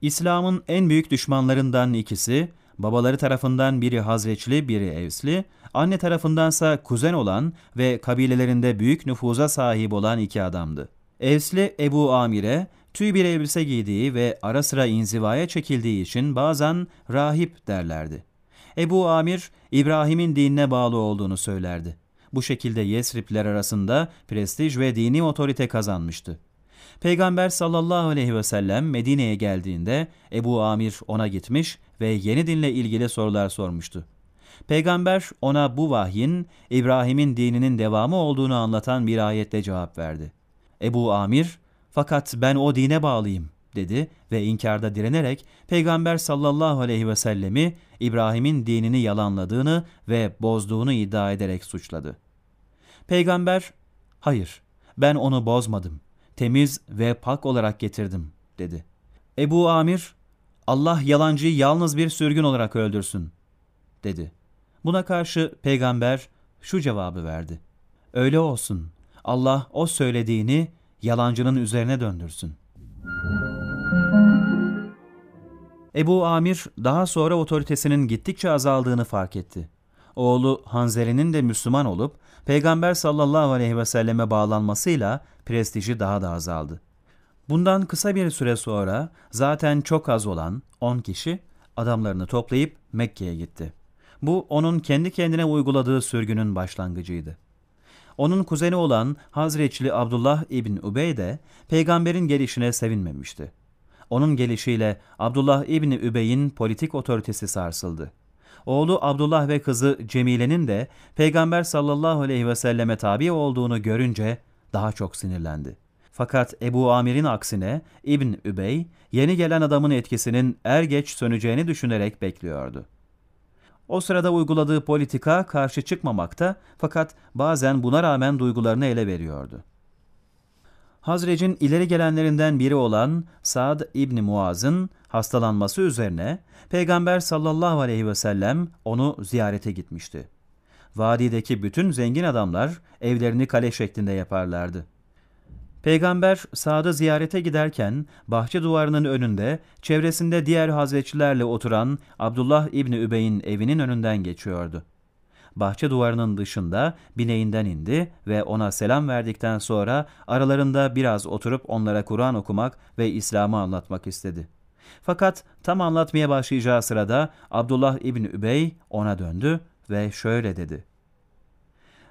İslam'ın en büyük düşmanlarından ikisi, babaları tarafından biri Hazreçli, biri Evsli, anne tarafındansa kuzen olan ve kabilelerinde büyük nüfuza sahip olan iki adamdı. Evsli Ebu Amir'e tüy bir elbise giydiği ve ara sıra inzivaya çekildiği için bazen rahip derlerdi. Ebu Amir, İbrahim'in dinine bağlı olduğunu söylerdi. Bu şekilde Yesripler arasında prestij ve dini otorite kazanmıştı. Peygamber sallallahu aleyhi ve sellem Medine'ye geldiğinde Ebu Amir ona gitmiş ve yeni dinle ilgili sorular sormuştu. Peygamber ona bu vahyin İbrahim'in dininin devamı olduğunu anlatan bir ayetle cevap verdi. Ebu Amir, fakat ben o dine bağlıyım dedi ve inkarda direnerek Peygamber sallallahu aleyhi ve sellemi İbrahim'in dinini yalanladığını ve bozduğunu iddia ederek suçladı. Peygamber, hayır ben onu bozmadım, temiz ve pak olarak getirdim dedi. Ebu Amir, Allah yalancıyı yalnız bir sürgün olarak öldürsün dedi. Buna karşı peygamber şu cevabı verdi. Öyle olsun. Allah o söylediğini yalancının üzerine döndürsün. Ebu Amir daha sonra otoritesinin gittikçe azaldığını fark etti. Oğlu Hanzeli'nin de Müslüman olup Peygamber sallallahu aleyhi ve selleme bağlanmasıyla prestiji daha da azaldı. Bundan kısa bir süre sonra zaten çok az olan 10 kişi adamlarını toplayıp Mekke'ye gitti. Bu onun kendi kendine uyguladığı sürgünün başlangıcıydı. Onun kuzeni olan Hazreçli Abdullah İbn Übey de peygamberin gelişine sevinmemişti. Onun gelişiyle Abdullah İbni Übey'in politik otoritesi sarsıldı. Oğlu Abdullah ve kızı Cemile'nin de Peygamber sallallahu aleyhi ve selleme tabi olduğunu görünce daha çok sinirlendi. Fakat Ebu Amir'in aksine İbn Übey yeni gelen adamın etkisinin er geç söneceğini düşünerek bekliyordu. O sırada uyguladığı politika karşı çıkmamakta fakat bazen buna rağmen duygularını ele veriyordu. Hazrec'in ileri gelenlerinden biri olan Sa'd İbni Muaz'ın hastalanması üzerine Peygamber sallallahu aleyhi ve sellem onu ziyarete gitmişti. Vadideki bütün zengin adamlar evlerini kale şeklinde yaparlardı. Peygamber Sa'd'ı ziyarete giderken bahçe duvarının önünde çevresinde diğer hazretçilerle oturan Abdullah İbni Übey'in evinin önünden geçiyordu. Bahçe duvarının dışında bineğinden indi ve ona selam verdikten sonra aralarında biraz oturup onlara Kur'an okumak ve İslam'ı anlatmak istedi. Fakat tam anlatmaya başlayacağı sırada Abdullah İbni Übey ona döndü ve şöyle dedi.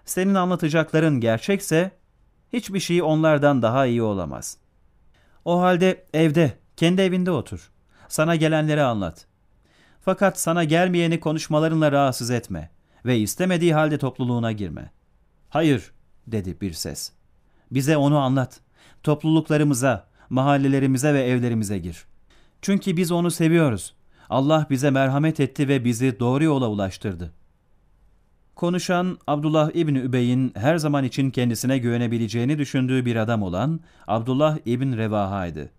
Senin anlatacakların gerçekse Hiçbir şey onlardan daha iyi olamaz. O halde evde, kendi evinde otur. Sana gelenleri anlat. Fakat sana gelmeyeni konuşmalarınla rahatsız etme ve istemediği halde topluluğuna girme. Hayır, dedi bir ses. Bize onu anlat. Topluluklarımıza, mahallelerimize ve evlerimize gir. Çünkü biz onu seviyoruz. Allah bize merhamet etti ve bizi doğru yola ulaştırdı. Konuşan Abdullah İbni Übey'in her zaman için kendisine güvenebileceğini düşündüğü bir adam olan Abdullah İbn Revaha'ydı.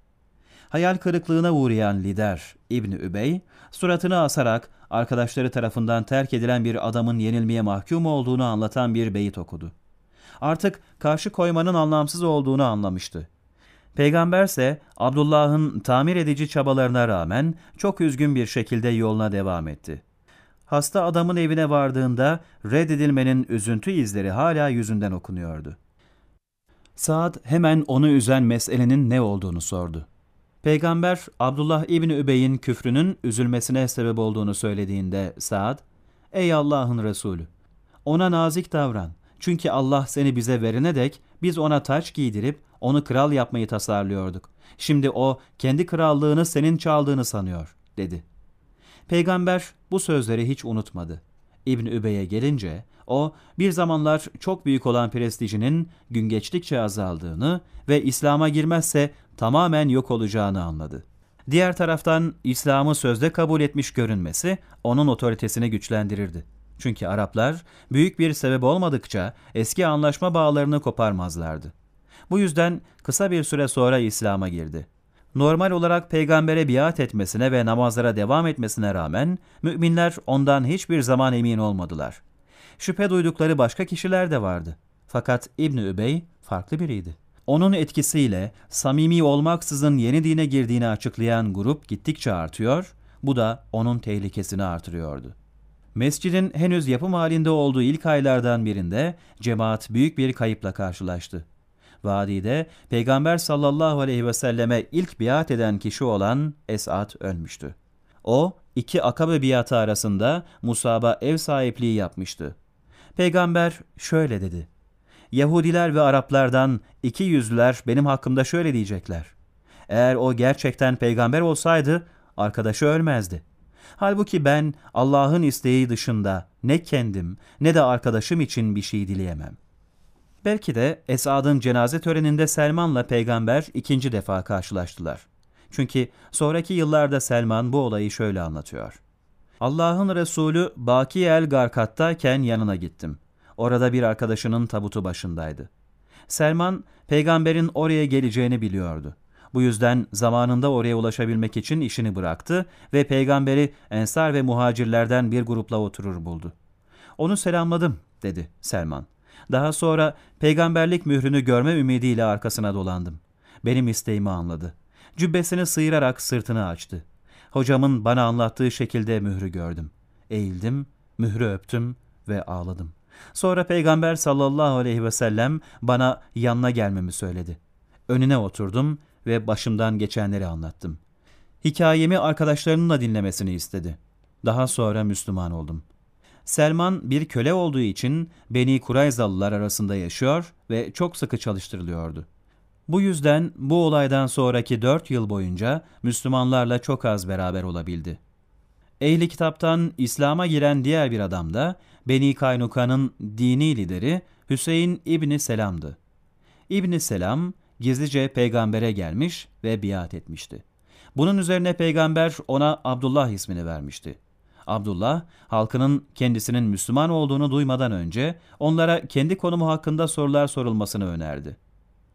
Hayal kırıklığına uğrayan lider İbni Übey, suratını asarak arkadaşları tarafından terk edilen bir adamın yenilmeye mahkum olduğunu anlatan bir beyit okudu. Artık karşı koymanın anlamsız olduğunu anlamıştı. Peygamber ise Abdullah'ın tamir edici çabalarına rağmen çok üzgün bir şekilde yoluna devam etti. Hasta adamın evine vardığında reddedilmenin üzüntü izleri hala yüzünden okunuyordu. Saad hemen onu üzen meselenin ne olduğunu sordu. Peygamber Abdullah İbni Übey'in küfrünün üzülmesine sebep olduğunu söylediğinde Saad, ''Ey Allah'ın Resulü, ona nazik davran, Çünkü Allah seni bize verene dek biz ona taç giydirip onu kral yapmayı tasarlıyorduk. Şimdi o kendi krallığını senin çaldığını sanıyor, dedi. Peygamber bu sözleri hiç unutmadı. İbn Übey'e gelince o bir zamanlar çok büyük olan prestijinin gün geçtikçe azaldığını ve İslam'a girmezse tamamen yok olacağını anladı. Diğer taraftan İslam'ı sözde kabul etmiş görünmesi onun otoritesini güçlendirirdi. Çünkü Araplar büyük bir sebep olmadıkça eski anlaşma bağlarını koparmazlardı. Bu yüzden kısa bir süre sonra İslam'a girdi. Normal olarak peygambere biat etmesine ve namazlara devam etmesine rağmen müminler ondan hiçbir zaman emin olmadılar. Şüphe duydukları başka kişiler de vardı. Fakat İbni Übey farklı biriydi. Onun etkisiyle samimi olmaksızın yeni dine girdiğini açıklayan grup gittikçe artıyor, bu da onun tehlikesini artırıyordu. Mescidin henüz yapım halinde olduğu ilk aylardan birinde cemaat büyük bir kayıpla karşılaştı. Vadide Peygamber sallallahu aleyhi ve selleme ilk biat eden kişi olan Esad ölmüştü. O, iki akabe biatı arasında Musab'a ev sahipliği yapmıştı. Peygamber şöyle dedi. Yahudiler ve Araplardan iki yüzlüler benim hakkımda şöyle diyecekler. Eğer o gerçekten peygamber olsaydı arkadaşı ölmezdi. Halbuki ben Allah'ın isteği dışında ne kendim ne de arkadaşım için bir şey dileyemem. Belki de Esad'ın cenaze töreninde Selman'la peygamber ikinci defa karşılaştılar. Çünkü sonraki yıllarda Selman bu olayı şöyle anlatıyor. Allah'ın Resulü Baki el Garkat'tayken yanına gittim. Orada bir arkadaşının tabutu başındaydı. Selman, peygamberin oraya geleceğini biliyordu. Bu yüzden zamanında oraya ulaşabilmek için işini bıraktı ve peygamberi ensar ve muhacirlerden bir grupla oturur buldu. Onu selamladım, dedi Selman. Daha sonra peygamberlik mührünü görme ümidiyle arkasına dolandım. Benim isteğimi anladı. Cübbesini sıyırarak sırtını açtı. Hocamın bana anlattığı şekilde mührü gördüm. Eğildim, mührü öptüm ve ağladım. Sonra Peygamber sallallahu aleyhi ve sellem bana yanına gelmemi söyledi. Önüne oturdum ve başımdan geçenleri anlattım. Hikayemi arkadaşlarının dinlemesini istedi. Daha sonra Müslüman oldum. Selman bir köle olduğu için Beni Kurayzalılar arasında yaşıyor ve çok sıkı çalıştırılıyordu. Bu yüzden bu olaydan sonraki dört yıl boyunca Müslümanlarla çok az beraber olabildi. Ehli kitaptan İslam'a giren diğer bir adam da Beni Kaynuka'nın dini lideri Hüseyin İbni Selam'dı. İbni Selam gizlice peygambere gelmiş ve biat etmişti. Bunun üzerine peygamber ona Abdullah ismini vermişti. Abdullah, halkının kendisinin Müslüman olduğunu duymadan önce onlara kendi konumu hakkında sorular sorulmasını önerdi.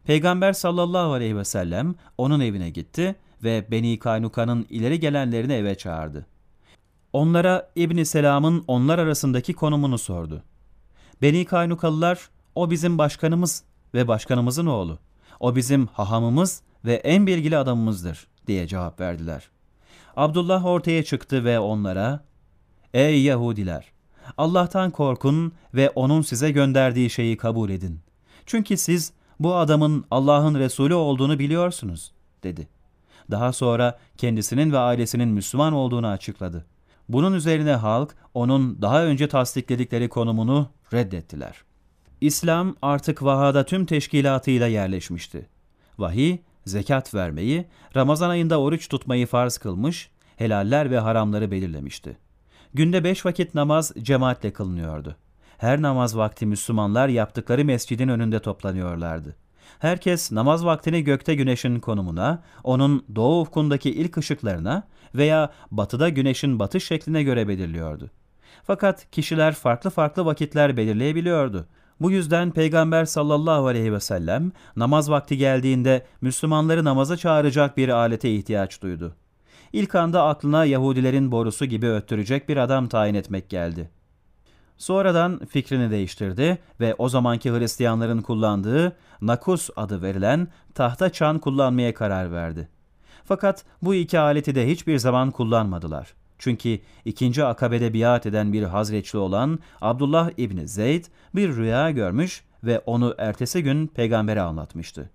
Peygamber sallallahu aleyhi ve sellem onun evine gitti ve Beni Kaynuka'nın ileri gelenlerini eve çağırdı. Onlara İbni Selam'ın onlar arasındaki konumunu sordu. Beni Kaynukalılar, o bizim başkanımız ve başkanımızın oğlu. O bizim hahamımız ve en bilgili adamımızdır diye cevap verdiler. Abdullah ortaya çıktı ve onlara, Ey Yahudiler! Allah'tan korkun ve O'nun size gönderdiği şeyi kabul edin. Çünkü siz bu adamın Allah'ın Resulü olduğunu biliyorsunuz, dedi. Daha sonra kendisinin ve ailesinin Müslüman olduğunu açıkladı. Bunun üzerine halk onun daha önce tasdikledikleri konumunu reddettiler. İslam artık vahada tüm teşkilatıyla yerleşmişti. Vahiy, zekat vermeyi, Ramazan ayında oruç tutmayı farz kılmış, helaller ve haramları belirlemişti. Günde beş vakit namaz cemaatle kılınıyordu. Her namaz vakti Müslümanlar yaptıkları mescidin önünde toplanıyorlardı. Herkes namaz vaktini gökte güneşin konumuna, onun doğu ufkundaki ilk ışıklarına veya batıda güneşin batış şekline göre belirliyordu. Fakat kişiler farklı farklı vakitler belirleyebiliyordu. Bu yüzden Peygamber sallallahu aleyhi ve sellem namaz vakti geldiğinde Müslümanları namaza çağıracak bir alete ihtiyaç duydu. İlk anda aklına Yahudilerin borusu gibi öttürecek bir adam tayin etmek geldi. Sonradan fikrini değiştirdi ve o zamanki Hristiyanların kullandığı nakus adı verilen tahta çan kullanmaya karar verdi. Fakat bu iki aleti de hiçbir zaman kullanmadılar. Çünkü ikinci akabede biat eden bir hazreçli olan Abdullah İbni Zeyd bir rüya görmüş ve onu ertesi gün peygambere anlatmıştı.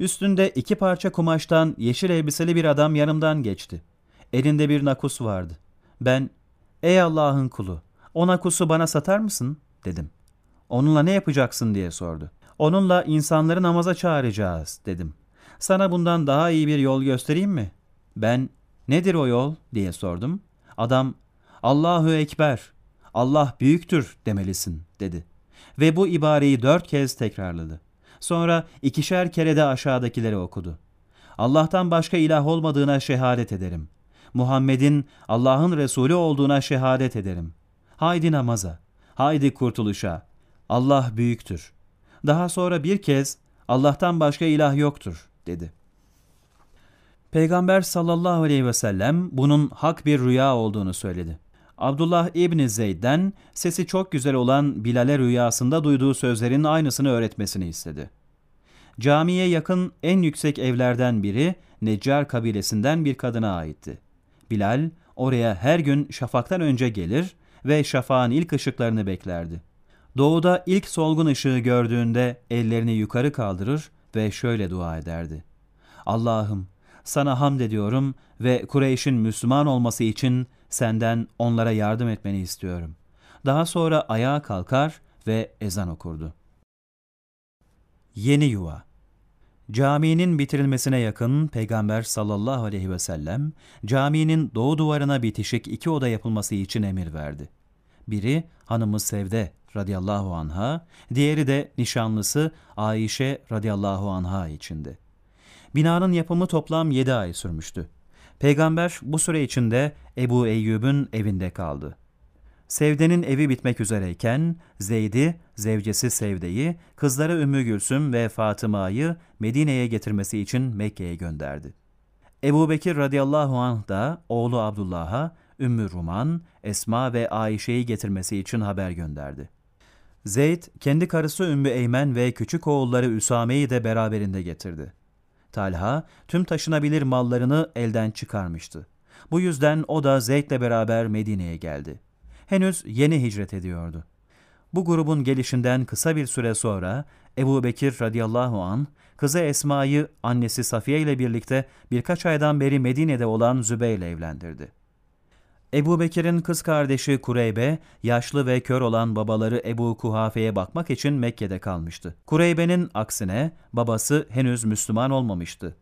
Üstünde iki parça kumaştan yeşil elbiseli bir adam yanımdan geçti. Elinde bir nakus vardı. Ben, ''Ey Allah'ın kulu, o nakusu bana satar mısın?'' dedim. Onunla ne yapacaksın diye sordu. Onunla insanları namaza çağıracağız dedim. Sana bundan daha iyi bir yol göstereyim mi? Ben nedir o yol diye sordum. Adam Allahu Ekber, Allah büyüktür demelisin dedi. Ve bu ibareyi dört kez tekrarladı. Sonra ikişer kere de aşağıdakileri okudu. Allah'tan başka ilah olmadığına şehadet ederim. Muhammed'in Allah'ın Resulü olduğuna şehadet ederim. Haydi namaza, haydi kurtuluşa. Allah büyüktür. Daha sonra bir kez Allah'tan başka ilah yoktur dedi. Peygamber sallallahu aleyhi ve sellem bunun hak bir rüya olduğunu söyledi. Abdullah İbni Zeyd'den sesi çok güzel olan Bilal'e rüyasında duyduğu sözlerin aynısını öğretmesini istedi. Camiye yakın en yüksek evlerden biri Neccar kabilesinden bir kadına aitti. Bilal oraya her gün şafaktan önce gelir ve şafağın ilk ışıklarını beklerdi. Doğuda ilk solgun ışığı gördüğünde ellerini yukarı kaldırır ve şöyle dua ederdi. Allah'ım sana hamd ediyorum ve Kureyş'in Müslüman olması için senden onlara yardım etmeni istiyorum. Daha sonra ayağa kalkar ve ezan okurdu. Yeni yuva Caminin bitirilmesine yakın Peygamber sallallahu aleyhi ve sellem caminin doğu duvarına bitişik iki oda yapılması için emir verdi. Biri hanımı Sevde radıyallahu anha, diğeri de nişanlısı Ayşe radıyallahu anha içindi. Binanın yapımı toplam 7 ay sürmüştü. Peygamber bu süre içinde Ebu Eyyub'un evinde kaldı. Sevde'nin evi bitmek üzereyken Zeyd'i, zevcesi Sevde'yi, kızları Ümmü Gülsüm ve Fatıma'yı Medine'ye getirmesi için Mekke'ye gönderdi. Ebu Bekir radıyallahu anh da oğlu Abdullah'a Ümmü Ruman, Esma ve Ayşe'yi getirmesi için haber gönderdi. Zeyd, kendi karısı Ümmü Eymen ve küçük oğulları Üsame'yi de beraberinde getirdi. Talha, tüm taşınabilir mallarını elden çıkarmıştı. Bu yüzden o da Zeyd'le beraber Medine'ye geldi. Henüz yeni hicret ediyordu. Bu grubun gelişinden kısa bir süre sonra Ebu Bekir radıyallahu an kızı Esma'yı annesi Safiye ile birlikte birkaç aydan beri Medine'de olan Zübeyir ile evlendirdi. Ebu Bekir'in kız kardeşi Kureybe, yaşlı ve kör olan babaları Ebu Kuhafe'ye bakmak için Mekke'de kalmıştı. Kureybe'nin aksine babası henüz Müslüman olmamıştı.